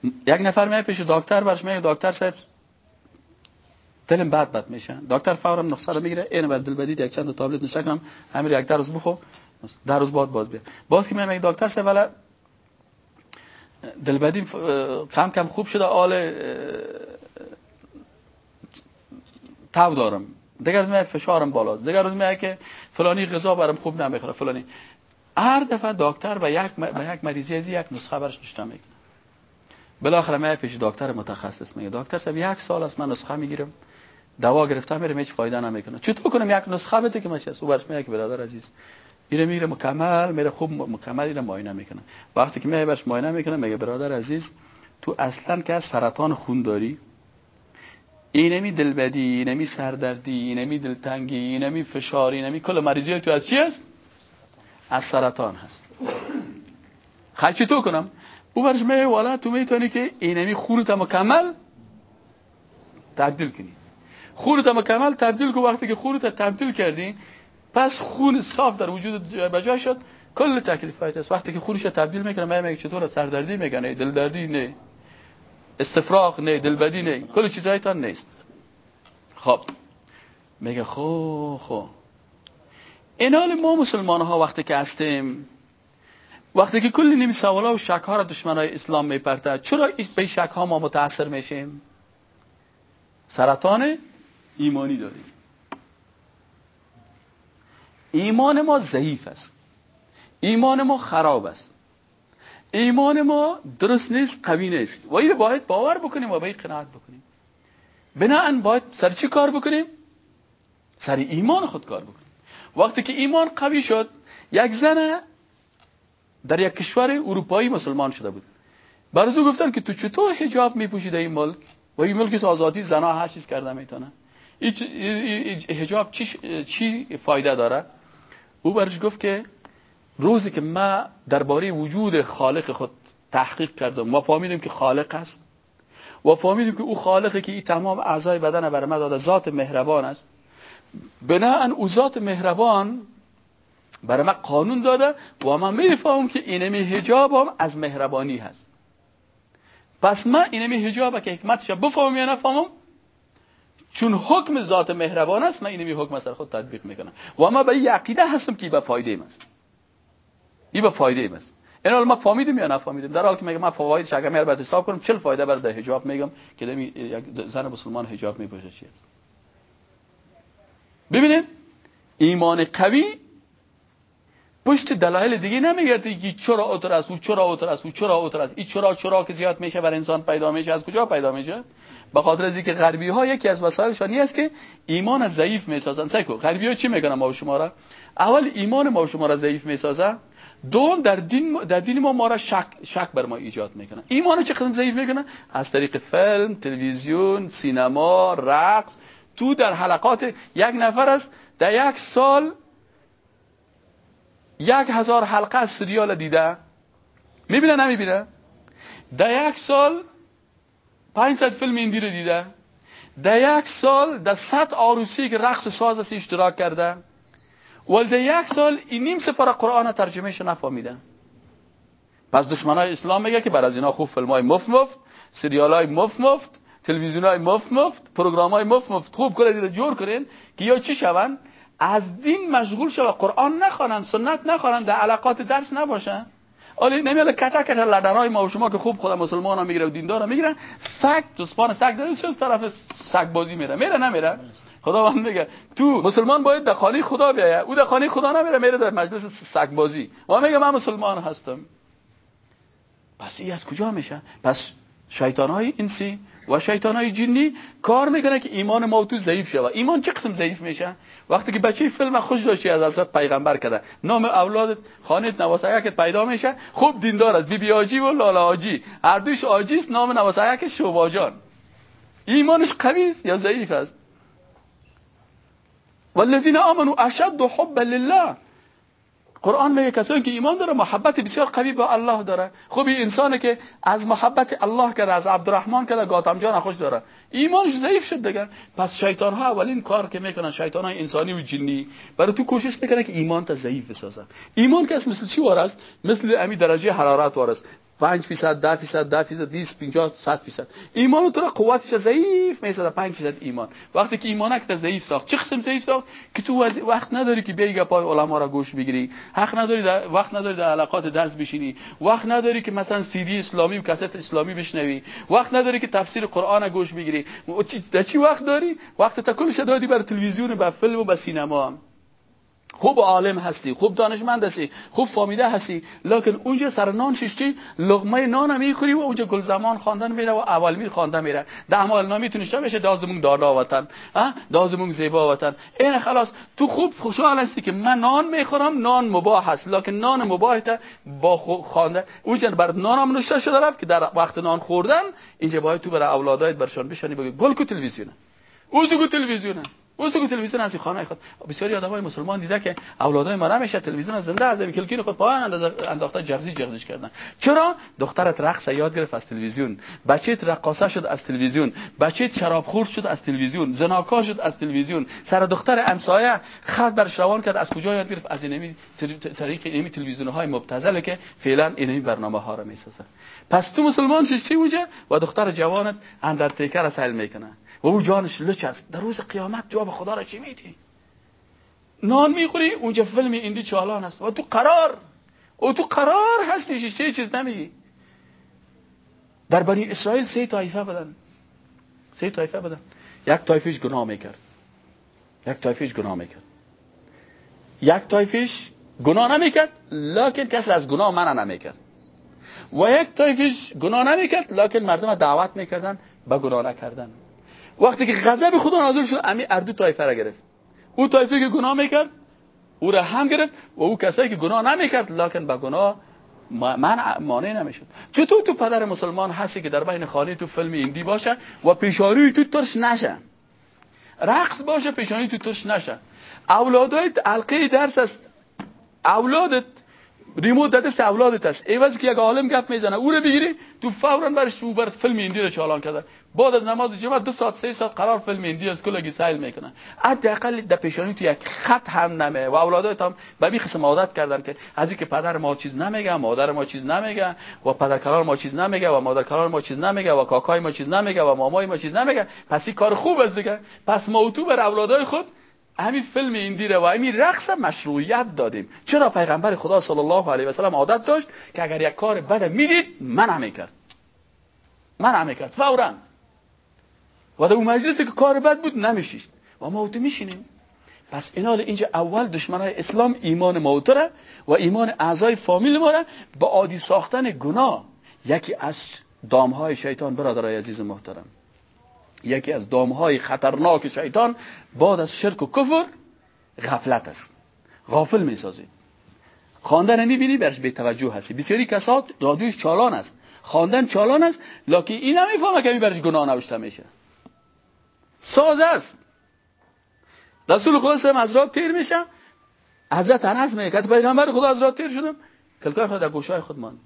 یک نفر میاد پیش دکتر برش میگه دکتر صاحب دلم بد بد میشه. دکتر فورا نسخه رو می‌گیره. اینو بر دل بدید یک چند تا تابلت نشکم همین یک روز بخو. در روز بعد باز بیا باز که میگه دکتر صاحب ولی دلبدی کم کم خوب شده. آل تاو دارم. دیگر روز میگه فشارم بالاست. دیگر روز میگه که فلانی غذا برام خوب نمی‌خوره فلانی. هر دفعه دکتر به یک به یک مریضی از یک نسخه برش نشته می‌کنه بالاخره من پیش دکتر متخصص میگه. دکتر صاحب یک سال است من نسخه می‌گیرم. دوا گرفتم میرم هیچ فایده نمی‌کنه. چطور کنم یک نسخه بده که من چه او برش میگه که برادر عزیز. میره میره مکمل میره خوب مکمل اینو معاینه می‌کنه. وقتی که میای برش معاینه می‌کنه میگه برادر عزیز تو اصلا که از سرطان خون داری؟ اینمی دلبدی اینمی سردردی اینمی دلتنگی اینمی فشار اینمی کل مریضی تو از چی است از سرطان هست. خیلی تو کنم؟ او برش میگه والا تو می‌تونی که اینمی خونت مکمل تبدیل کنی. خونت مکمل تبدیل کن وقتی که خونت تبدیل کردی پس خون صاف در وجود بجای شد. کل تکلیفات است وقتی که خونش تبدیل می‌کنه میگه چطور سردردی میگه دلدردی نه استفراغ نه دلبدی نه. کل چیزایتان نیست. خب. میگه خو خو. این حال ما مسلمان ها وقتی که هستیم وقتی که کلی نمی سوالا و شک ها را دشمن های اسلام میپرته چرا به شک ها ما متاثر میشیم؟ سرطان ایمانی داریم. ایمان ما ضعیف است. ایمان ما خراب است. ایمان ما درست نیست قوی نیست. و این باید باور بکنیم و به قناعت بکنیم. بناهن باید سر چی کار بکنیم؟ سر ایمان خود کار بکنیم. وقتی که ایمان قوی شد یک زن در یک کشور اروپایی مسلمان شده بود. برزو گفتن که تو چطور حجاب میپوشید این ملک؟ و این ملک آزادی زنا هر چیز کرده می‌تونه. حجاب چی, چی فایده داره؟ او برش گفت که روزی که ما درباره وجود خالق خود تحقیق کردم و فهمیدیم که خالق است و فهمیدیم که او خالقه که این تمام اعضای بدن بر ما داده ذات مهربان است بناهن او ذات مهربان برای من قانون داده و من می‌فهمم که اینمی حجاب هم از مهربانی هست. پس من اینمی حجاب که حکمتش بفهمم یا نفهمم چون حکم ذات مهربان است من اینمی حکم سر خود تطبیق می‌کنم. و ما به این عقیده هستم که به فایده ایم است. این به فایده ایم است. این ما فهمیدیم یا نفهمیدیم در حالی که میگم من اگر می البته حساب کنم چه فایده بر در حجاب میگم که یک زن مسلمان حجاب میپوشه چیه؟ ببینید ایمان قوی پشت دلایل دیگه نمیگرده که چرا اوتر چرا اوتر چرا اوتر است این چرا چرا که زیاد میشه بر انسان پیدا میشه از کجا پیدا میشه؟ به خاطر از اینکه غربی ها یکی از وسایلشان است که ایمان از ضعیف می‌سازن. سکو غربی ها چی می‌کنن ما و شما را؟ اول ایمان ما و شما را ضعیف می‌سازن دوم در دین در دین ما ما را شک شک بر ما ایجاد می‌کنن ایمان چه قسم ضعیف می‌کنن از طریق فیلم تلویزیون سینما رقص. تو در حلقات یک نفر است در یک سال یک هزار حلقه سریال دیده. می‌بینه نمی‌بینه؟ در یک سال 500 فیلم ایندی رو دیده. در یک سال در صد آروسی که رقص ساز است اشتراک کرده. ولی در یک سال این نیم سفر قرآن ترجمهش نفهمیده. پس دشمنای اسلام میگه که بر از اینا خوب فیلم های مفت مفت سریال های مفت مفت. تلویزیون های مفت مفت پروگرام های مفت مفت. خوب کل رو جور کنین که یا چی شون؟ از دین مشغول شو قرآن نخوانن سنت نخوانن در علاقات درس نباشن. آلی نمیاد کتا کتا لدرهای ما و شما که خوب خدا مسلمان ها می‌گیره و دیندار ها می‌گیرن سگ سپان سگ داره از طرف سگ بازی میره؟ میره نمیره؟ خدا من میگه تو مسلمان باید در خانه خدا بیایه او در خانه خدا نمیره میره در مجلس سگ بازی و میگه من مسلمان هستم. پس این از کجا میشه؟ پس شیطان های انسی و شیطان های جنی کار می‌کنه که ایمان ما تو ضعیف شود ایمان چه قسم ضعیف میشه؟ وقتی که بچه فیلم خوش داشتی از حضرت پیغمبر کرده نام اولاد خانه نواسایک پیدا میشه. خوب دیندار است. بی بی آجی و لالا آجی. هر دوش آجی است نام نواسایک شوباجان ایمانش قوی است یا ضعیف است؟ والذین آمنوا اشد حبا لله. قرآن میگه کسانی که ایمان داره محبت بسیار قوی به الله داره. خوبی انسانی که از محبت الله کرده از عبدالرحمن کرده گاتم جان خوش داره. ایمانش ضعیف شد دیگه. پس شیطان ها اولین کار که می‌کنن شیطان های انسانی و جنی برای تو کوشش می‌کنه که ایمان تا ضعیف بسازه ایمان که مثل چی وارست مثل امی درجه حرارت وارست 5 فیصد 10 فیصد 10 فیصد 20 50 100 فیصد. ایمان تو را قوتش ضعیف می‌سازه 5 فیصد ایمان. وقتی که ایمانک ضعیف ساخت چه قسم ضعیف ساخت؟ که تو وقت نداری که بیای پای علما را گوش بگیری. حق نداری در وقت نداری در حلقات درس بشینی. وقت نداری که مثلا سیدی اسلامی و کست اسلامی بشنوی. وقت نداری که تفسیر قرآن گوش بگیری. در چی وقت داری؟ وقت تا کلش دادی بر تلویزیون و فیلم و به سینما. خوب عالم هستی خوب دانشمند هستی خوب فامیده هستی. لکن اونجا سر نان شیشتی لغمه نان می‌خوری و اونجا گل زمان خواندن میره و اول میر خواندن میره. ده مال نامی تونشته بشه؟ دازمون دادا وطن. دازمون زیبا وطن. این خلاص تو خوب خوشحال هستی که من نان می‌خورم نان مباح هست. لکن نان مباح با خوانده اونجا بر نانم نوشته شده رفت که در وقت نان خوردن اینجا باید تو برای اولادایت برشان بشانی بگی گل کو تلویزیونه. اوزو تلویزیونه. اون تو تلویزیون از خانه خود بسیاری آدمای مسلمان دیده که اولادای ما نمیشه تلویزیون زنده از کلکین خود پایان انداخته جغزی جغزیش کردن. چرا؟ دخترت رقص یاد گرفت از تلویزیون. بچه‌ت رقاصه شد از تلویزیون. بچه‌ت شرابخور شد از تلویزیون. زناکار شد از تلویزیون. سر دختر امسایه خط بر روان کرد. از کجا یاد گرفت؟ از این طریق این تلویزیون های مبتذله که فعلا این برنامه ها رو می‌سازه. پس تو مسلمان چی وجه و دختر جوانت اندرتیکر از حل می‌کنه. و او جانش لچ است. در روز قیامت جواب خدا را چی میدی؟ نان می‌خوری اونجا فیلم ایندی چالان است. و تو قرار و تو قرار هستی چه چیز نمیگی. در بنی اسرائیل سه طایفه بدن سه طایفه بدن یک طایفش گناه می‌کرد. یک طایفش گناه می‌کرد. یک طایفش گناه نمی‌کرد لکن کسی از گناه منع نمی‌کرد. و یک طایفش گناه نمی‌کرد لکن مردم دعوت می‌کردن به گناه نکردن. وقتی که غضب خدا نازل شد امی اردو طایفه را گرفت. او طایفه که گناه می‌کرد او را هم گرفت و او کسایی که گناه نمی‌کرد لکن به گناه من مانع نمی‌شد. چطور تو پدر مسلمان هستی که در بین خانه تو فیلم ایندی باشه و پیشانی تو ترش نشه؟ رقص باشه پیشانی تو ترش نشه. اولادای علقه درس است. اولادت ریموت دست اولادت است ایواز که یک عالم گپ می‌زنه او رو بگیری تو فورا برش تو بر فیلم ایندی رو چالان کرده. بعد از نماز جمعه دو ساعت سه ساعت قرار فیلم ایندی از کلگی سیل می‌کنن حداقل در پیشانی تو یک خط هم نمه. و اولادایت هم به می قسم عادت کردن که از که پدر ما چیز نمیگه مادر ما چیز نمیگه و پدر کلار ما چیز نمیگه و مادر کلار ما چیز نمیگه و کاکای ما چیز نمیگه و مامای ما چیز نمیگه. پس کار خوب است دیگه. پس ما تو بر اولادای خود. همین فیلم ایندی و همین رقص مشروعیت دادیم. چرا پیغمبر خدا صلی الله علیه و سلم عادت داشت که اگر یک کار بد می‌دید من همه کرد من همه کرد فورا. و در اون مجلسی که کار بد بود نمیشیست و ما تو میشینیم. پس اینا اینجا اول دشمن های اسلام ایمان موتره و ایمان اعضای فامیل ما با عادی ساختن گناه یکی از دامهای شیطان برادرای عزیز محترم. یکی از دامهای خطرناک شیطان بعد از شرک و کفر غفلت است. غافل می‌سازید خواندن می‌بینی؟ برش به توجه هستی. بسیاری کسات رادیوش چالان است. خواندن چالان است لکن این نمی‌فهمه که برش گناه نوشته میشه. ساز است. رسول خدا سلام از راه تیر میشه. حضرت انس میگه که پیغمبر خدا از راه تیر شدم. کلکای خود در گوشای خود مان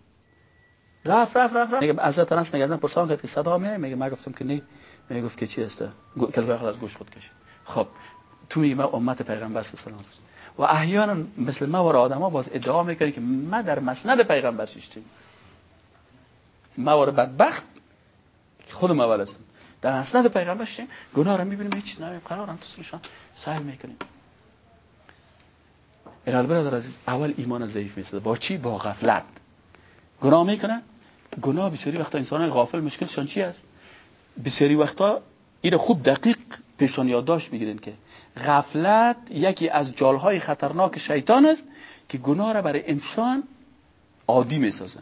رفت رفت رفت رفت. میگه حضرت انس میگه پرسان کرد که صدا میاد میگه ما گفتم که نه. میگه گفت که چی است کلکای خود از گوش خود کشید. خب تو میگه ما امت پیغمبر صلی الله و احیانا مثل ما و آدما باز ادعا می‌کنه که ما در مسند پیغمبر شیشتیم ما و بدبخت خود ما ولستم در اسناد پیغمبر شیم گناه رو می‌بینیم هیچ چیز نمیم قرارم تو سرشان سهل می‌کنیم. این برادر عزیز اول ایمان ضعیف میسته با چی؟ با غفلت. گناه می‌کنن گناه بسیاری وقتا انسان غافل مشکلشان چی است بسیاری وقتا این خوب دقیق پیشان یادداشت بگیرین که غفلت یکی از جالهای خطرناک شیطان است که گناه را برای انسان عادی می‌سازه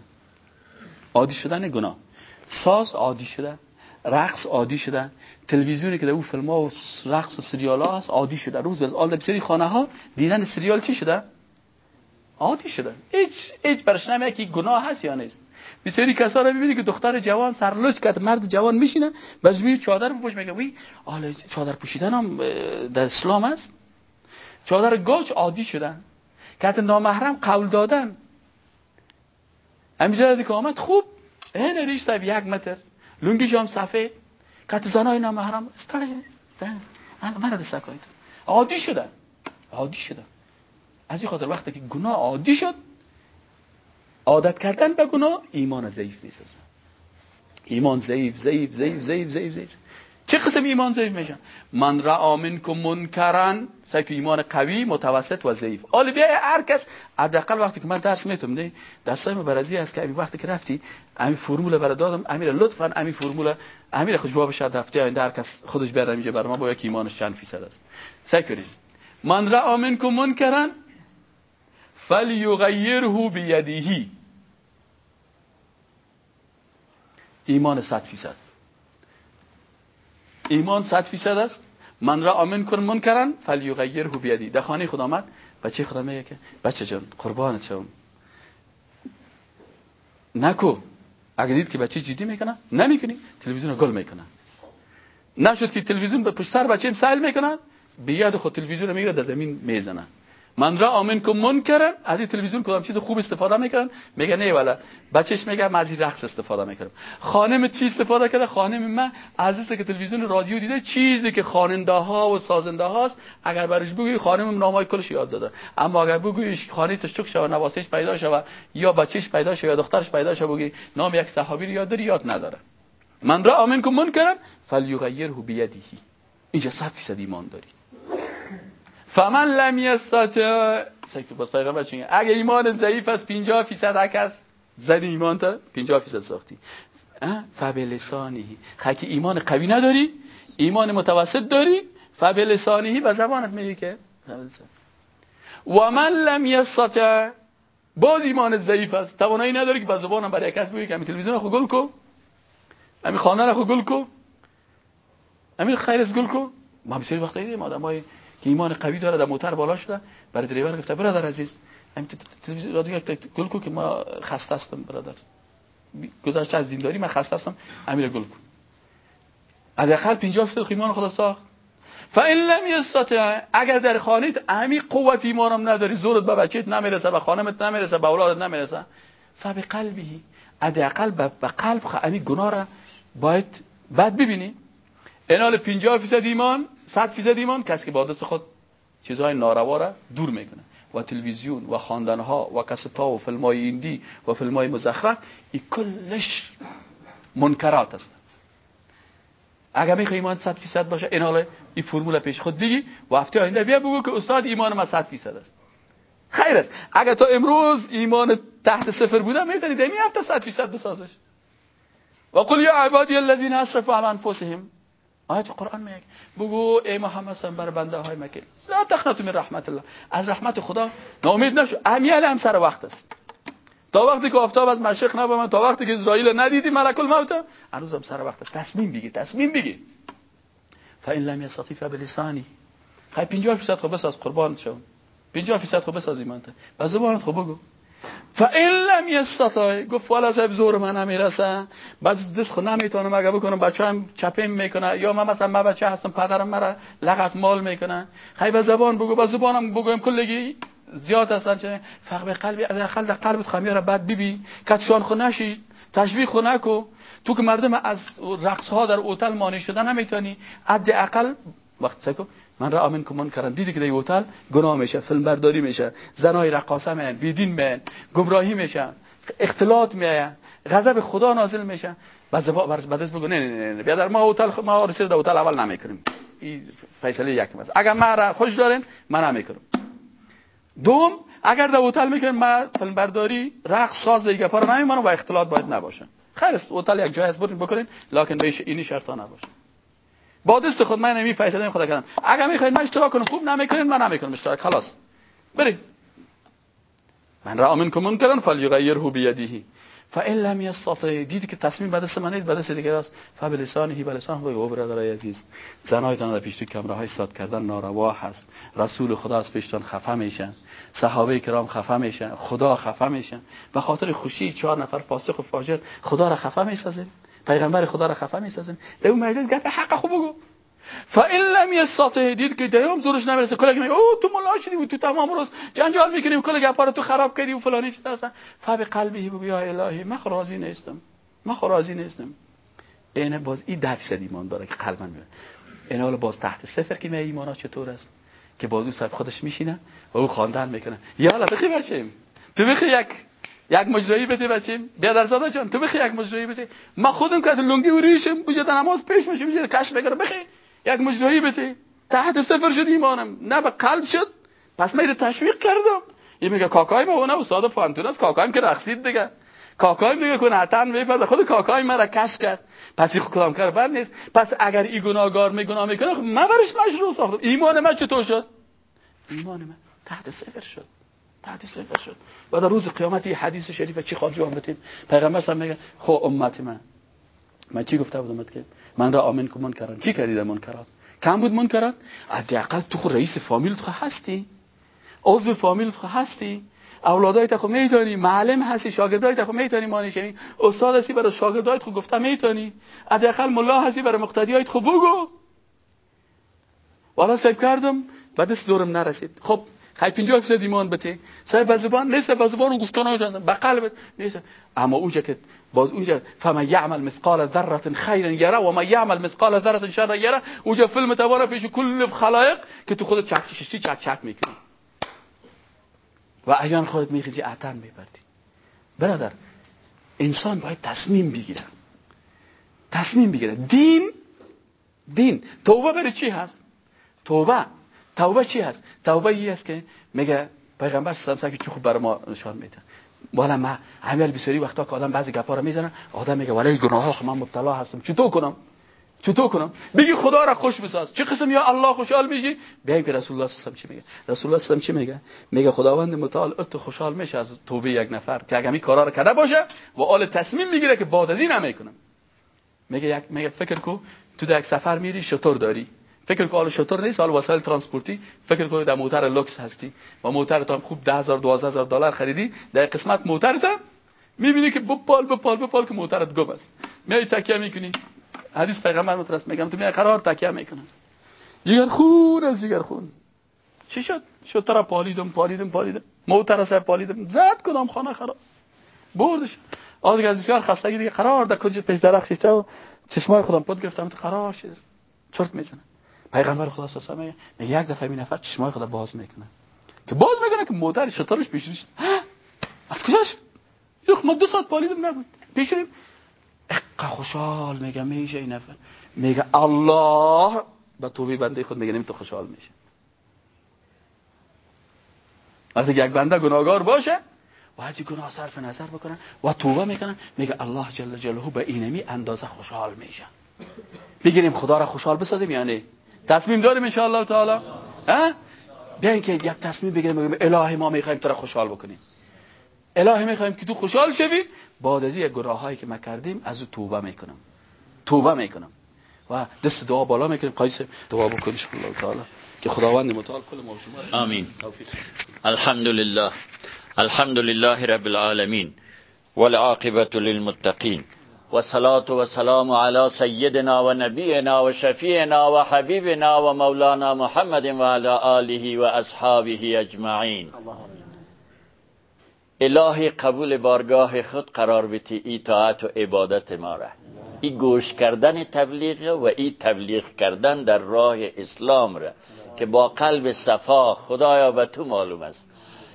عادی شدن گناه. ساز عادی شده رقص عادی شده تلویزیونی که در اون فیلم ها و رقص و سریال ها هست عادی شده روز به آل بسیاری خانه ها دیدن سریال چی شده؟ عادی شده هیچ هیچ برش که گناه هست یا نیست. بسیاری کسا رو ببینی که دختر جوان سرلوش کرد مرد جوان میشینه بس می چادر بپوش میگه وی آله چادر پوشیدن هم در اسلام است چادر گاچ عادی شدن. که نامحرم قول دادن. همینجا که آمد خوب این ریش صاحب یک متر. لنگیش هم سفید که زنای نامحرم من دست عادی شدن. عادی شدن. از این خاطر وقتی که گناه عادی شد عادت کردن به گناه ایمان ضعیف می‌سازه ایمان ضعیف ضعیف ضعیف ضعیف ضعیف ضعیف. چه قسم ایمان ضعیف میشن؟ من را منکم منکرن که ایمان قوی متوسط و ضعیف. حالا بیا هر کس حداقل وقتی که من درس می‌تونم نه؟ درسای برازی است که وقتی که رفتی همین فرمول برای دادم. امیر لطفا همین فرمول. امیر خود جواب شد هفته آینده هر کس خودش بره برای ما با یک ایمانش چند فیصد است. سعی کنید. من را منکم منکرن فلیغیره بیدیه ایمان 100 فیصد. ایمان 100 فیصد است. من را آمن کن منکرن فلیغیره بیدی در خانه خدا آمد. بچه خدا میگه که بچه جان قربانت شم نکو. اگر دید که بچه جدی می‌کنه نمی‌کنی. تلویزیون گل می‌کنه. نشد که تلویزیون به پشت سر بچه سهل می‌کنه. بیاد خود تلویزیون می‌گیره در زمین می‌زنه. من را آمن کن منکرم از این تلویزیون کدام چیز خوب استفاده می‌کنن؟ میگه نه والا. بچهش میگه من از این رقص استفاده می‌کنم. خانم چی استفاده کرده؟ خانم من از که تلویزیون رادیو دیده چیزی که خواننده ها و سازنده هاست اگر برش بگویی خانم نامای کلش یاد داده. اما اگر بگویی خانه تشک شو نواسش پیدا شو یا بچهش پیدا شو یا دخترش پیدا شو بگی نام یک صحابی رو یاد داری یاد نداره. من را آمن کن منکرم فلیغیره بیدیه اینجا 100 درصد ایمان داری فمن لم یستطع باز پیغمبر چی اگه ایمان ضعیف است 50 درصد هک زدی ایمان تا 50 درصد ساختی. فبلسانی خاکی ایمان قوی نداری ایمان متوسط داری فبلسانی و زبانت میگه که و من لم یستطع باز ایمان ضعیف است. توانایی نداری که با زبانم برای کس بگی که همین تلویزیون خو گل کو همین خانه خو گل کو همین خیر گل کو ما بسیاری وقت دیدیم آدمای که ایمان قوی داره در موتر بالا شده برای دریور گفته برادر عزیز همین رادیو یک گل کو که ما خسته هستم برادر. گذشته از دینداری من خسته هستم امیر گل کو. حداقل 50 درصد ایمان خدا ساخت فإن لم يستطع اگر در خانیت امی قوت ایمانم نداری زورت به بچهت نمی‌رسه به خانمت نمی‌رسه به اولادت نمی‌رسه. فبقلبه حداقل به قلب امی گناه را باید بعد ببینی. انال 50 فیصد ایمان 100 فیصد ایمان کسی که با دست خود چیزهای ناروا را دور می‌کنه. و تلویزیون و خواندن ها و ها و فیلم های ایندی و فیلم های مزخرف این کلش منکرات است. اگر می‌خوای ایمان 100 فیصد باشه این حالا این فرمول پیش خود بگی و هفته آینده بیا بگو که استاد ایمان ما 100 فیصد است. خیر است. اگر تا امروز ایمان تحت صفر بوده می‌تونی دمی هفته 100 فیصد بسازش. و قل یا عبادی الذین اسرفوا علی انفسهم آیت قرآن میگه. بگو ای محمد صلی بر بنده های مکه. لا تخنتو من رحمت الله. از رحمت خدا ناامید نشو. امیال هم سر وقت است. تا وقتی که آفتاب از مشرق من تا وقتی که اسرائیل ندیدی ملک الموت. هنوز هم سر وقت است. تصمیم بگی تصمیم بگی فإن لم يستطيع فبلساني خیلی 50 درصد خب بس از قربان شو. 50 درصد خب بس از ایمان با زبانت خب بگو. فإن لم يستطع گفت والا صاحب زور من نمی‌رسه. بعض دست خود نمی‌تونم اگه بکنم بچه هم چپیم می‌کنه. یا من مثلا من بچه هستم پدرم مرا لغت مال می‌کنه. خیلی به زبان بگو با زبانم بگویم کلگی زیاد هستن چه. فرق به قلبی از در قلبت خمیره بعد ببی کتشان خود نشید تشبیه خود نکو. تو که مردم از رقص ها در اوتل مانی شدن نمی‌تونی. حد اقل وقت سکو. من را آمن کمان کردن. دیدی که در هتل گناه میشه فیلم برداری میشه زنای رقاصه میان بیدین میان گمراهی میشن اختلاط میان غضب خدا نازل میشه بعد بعد از بگو نه نه نه بیا در ما هتل ما رسید در هتل اول نمی‌کنیم. این فیصله یک است اگر ما را خوش دارین من نمی‌کنم دوم اگر در هتل می‌کنیم ما فیلم برداری رقص ساز دیگه پارا نمیمونم و اختلاط باید نباشه. خیر است هتل یک جای است برین بکنین. لکن بهش اینی شرطا نباشه. با دست خود من نمی فیصله خدا کردم. اگر می‌خواین من اشتراک کنم خوب نمی‌کنین من نمی‌کنم اشتراک. خلاص. بریم من را امن کمون کردن فلیغیره بیدیه. فإن لم يستطع دیدی که تصمیم بعد من نیست بعد دیگه است. فبلسانه هی بلسان بگو برادر عزیز. زنایتان در پیش تو کمره های ساد کردن ناروا هست. رسول خدا از پیشتان خفه میشن صحابه کرام خفه میشن خدا خفه میشن به خاطر خوشی چهار نفر فاسق و فاجر خدا را خفه می‌سازن پیغمبر خدا را خفه می‌سازن در اون مجلس گفت حق خوب بگو. فإن لم يستطع دید که دیام زورش نمی‌رسه. کلا میگه او تو ملا شدی تو تمام روز جنجال می‌کنی و کلا گپا تو خراب کردی و فلانی چیز اصلا فب قلبی بگو یا الهی من راضی نیستم. من راضی نیستم. این باز این درصد ایمان داره که قلبا میره. این حالا باز تحت صفر که می ایمانا چطور است؟ که باز او صاحب خودش میشینه و او خواندن می‌کنه. یا بخی بچیم تو بخی یک. یک مجرایی بده بچیم بیا در زاده جان تو بخی یک مجرایی بده. ما خودم که لنگی و ریشم بوجه نماز پیش میشه بوجه کش بگیره بخی. یک مجرایی بده. تحت صفر شد ایمانم. نه به قلب شد. پس میره تشویق کردم. یه میگه کاکای ما اونه استاد فانتون است کاکایم که رقصید دیگه. کاکایم میگه کنه حتن میپذه خود کاکای مرا کش کرد. پس این کلام کرد بد نیست. پس اگر ای گناهگار میگناه می‌کنه خب من برش مشروع ساختم. ایمان من چطور شد؟ ایمان من تحت صفر شد. تحت صفر شد و در روز قیامت یه حدیث شریف چی خواهد جوان بتیم پیغمبر هم میگه خو امت من. من چی گفته بودم که؟ من را آمین کن منکران. چی کردی در منکرات کم بود منکرات حداقل تو خود رئیس فامیل تو هستی. عضو فامیل تو هستی. اولادایت خو می‌تونی. معلم هستی شاگردایت خو می‌تونی مانی شوی استاد هستی برای شاگردایت خو گفته می‌تونی. حداقل ملا هستی برای مقتدیایت خو بگو. والا سب کردم بعد دورم نرسید. خب 50 درصد ایمان بته سعی به زبان نیست به زبان گفتن به قلبت نیست اما اونجا که باز اونجا فما یعمل مثقال ذره یرا و ما یعمل مثقال ذره شر یرا اونجا فیلم تباره پیش کل خلایق که تو خودت چک چشتی چک چک می‌کنی و احیان خودت میخیزی اعتن میبردی برادر انسان باید تصمیم بگیره تصمیم بگیره دین دین توبه برای چی هست توبه توبه چی هست؟ توبه ای است که میگه پیغمبر صلی الله که خوب برای ما نشان میده. بالا ما همین بسیاری وقتا که آدم بعضی گپا رو می‌زنه آدم میگه ولی گناه ها من مبتلا هستم. چطور کنم؟ چطور کنم؟ بگی خدا را خوش بساز. چه قسم یا الله خوشحال میشی؟ بگی که رسول الله صلی چی میگه؟ رسول الله صلی چی میگه؟ میگه خداوند متعال ات خوشحال میشه از توبه یک نفر که اگه می کارا رو کرده باشه و آل تصمیم می‌گیره که بعد از این نمی‌کنم میگه یک میگه فکر کو تو در یک سفر میری شتر داری. فکر کن حالا شتر نیست؟ حالا وسایل ترانسپورتی. فکر کن در موتر لوکس هستی. و موتر تو خوب 10000 12000 دلار خریدی. در قسمت موتر تا می‌بینی که بپال بپال بپال که موترت گم است. میای تکیه می‌کنی. حدیث پیغمبر مترس میگم تو میای قرار تکیه می‌کنن جگر خون از جگر خون. چی شد؟ شطور پالیدم پالیدم پالیدم. موتر سر پالیدم. زد کدام خانه خراب. بردش. آدم از بسیار خستگی دیگه. قرار در کجا پیش درخت و چشمای خودم پد گرفتم. تو قرار شد. چرت می‌زنه پیغمبر خدا الله علیه یک دفعه می نفر چشمای خدا باز می‌کنه. که باز می‌کنه که موتر شطورش پیش از کجا شد یخ ما دو ساعت پالیدم نبود. پیش خوشحال میگه میشه این نفر. میگه الله. با توبه بنده خود میگه تو خوشحال میشه. وقتی یک بنده گناهگار باشه و از گناه صرف نظر بکنن و توبه می‌کنن میگه الله جل جلاله به اینمی اندازه خوشحال میشه. بگیریم خدا را خوشحال بسازیم یعنی تصمیم داریم ان الله تعالی؟ ها بیاین که یک تصمیم بگیریم بگیم الهی ما می‌خوایم تو را خوشحال بکنیم. الهی می‌خوایم که تو خوشحال شوی بعد از یک گناهایی که ما کردیم از او توبه می‌کنم. توبه می‌کنم. و دست دعا بالا می‌کنیم. قایس دعا بکنیم ان الله تعالی که خداوند متعال کل ما شما آمین. الحمد لله الحمد لله رب العالمین. والعاقبه للمتقین. و صلاة و سلام علی سیدنا و حبیبنا و مولانا محمد و علی آله و اصحابه اجمعین الهی قبول بارگاه خود قرار بتی ای طاعت و عبادت ما را. ای گوش کردن تبلیغ و ای تبلیغ کردن در راه اسلام را که با قلب صفا خدایا به تو معلوم است.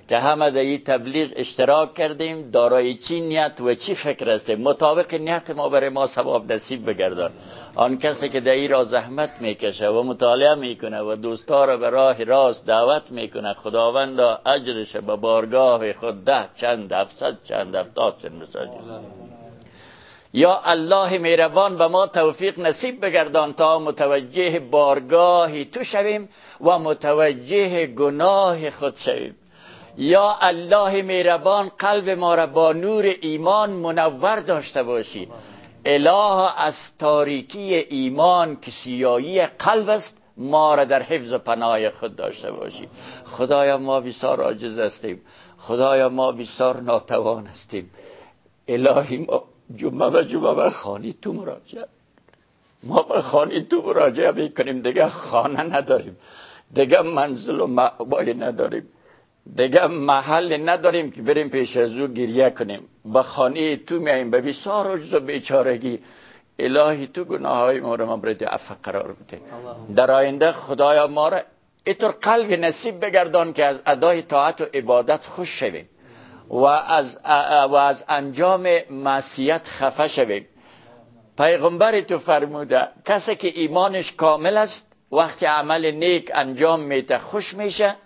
که همه در این تبلیغ اشتراک کردیم. دارای چی نیت و چی فکر هستیم؟ مطابق نیت ما برای ما ثواب نصیب بگردان. آن کسی که در این را زحمت می‌کشه و مطالعه می‌کنه و دوستا را به راه راست دعوت می‌کنه خداوند اجرش به بارگاه خود ده چند هفتصد چند هفتاد چند یا الله میروان به ما توفیق نصیب بگردان تا متوجه بارگاهی تو شویم و متوجه گناه خود شویم. یا الله میربان قلب ما را با نور ایمان منور داشته باشی. اله از تاریکی ایمان که سیایی قلب است ما را در حفظ و پناه خود داشته باشی. خدایا ما بسیار عاجز هستیم. خدایا ما بسیار ناتوان هستیم. الهی ما جمعه و جمعه و خانی تو مراجعه. ما به خانی تو مراجعه می‌کنیم. دیگه خانه نداریم. دیگه منزل و معبای نداریم. دیگه محل نداریم که بریم پیش از او گریه کنیم. به خانه تو میاییم به عجز و بیچارگی. الهی تو گناه های ما رو مورد عفو قرار بده. در آینده خدایا ما را اینطور قلب نصیب بگردان که از ادای طاعت و عبادت خوش شویم و از, و از انجام معصیت خفه شویم. پیغمبر تو فرموده کسی که ایمانش کامل است وقتی عمل نیک انجام میته خوش میشه.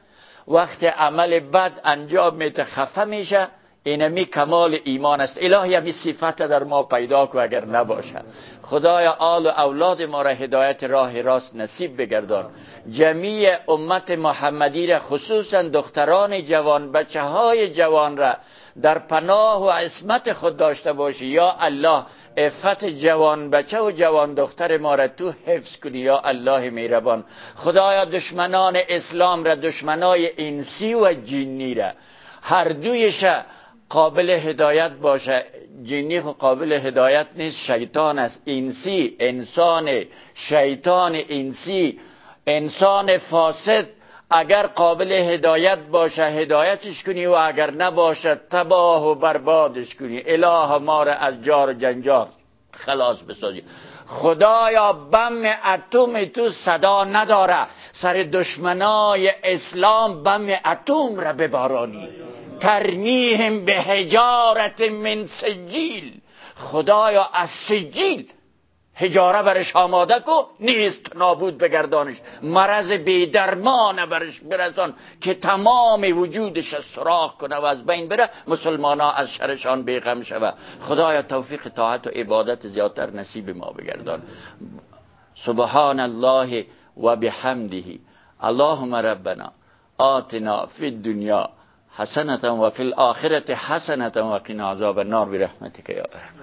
وقتی عمل بد انجام میته خفه میشه. اینمی کمال ایمان است. الهی همی صفت در ما پیدا کو اگر نباشه. خدایا آل و اولاد ما را هدایت راه راست نصیب بگردان. جمیع امت محمدی را خصوصا دختران جوان بچه های جوان را در پناه و عصمت خود داشته باشی. یا الله افت جوان بچه و جوان دختر ما را تو حفظ کنی یا الله میربان خدایا دشمنان اسلام را دشمنای انسی و جنی را. هر دویش قابل هدایت باشه. جنی خو قابل هدایت نیست. شیطان است. انسی انسان شیطان انسی. انسان فاسد. اگر قابل هدایت باشه هدایتش کنی و اگر نباشه تباه و بربادش کنی. اله ما را از جار و جنجار خلاص بسازی. خدایا بم اتم تو صدا نداره. سر دشمنای اسلام بم اتم را ببارانی. ترمیهم به حجارت من سجیل. خدایا از سجیل هجاره برش آماده کو نیست نابود بگردانش. مرض بیدرمان برش برسان که تمام وجودش سراخ کنه و از بین بره مسلمان از شرشان بیغم شوه. خدایا توفیق طاعت و عبادت زیادتر نصیب ما بگردان. سبحان الله و بحمده. اللهم ربنا آتنا فی الدنیا حسنة و فی الاخرة حسنة و قنا عذاب النار برحمتك یا ارحم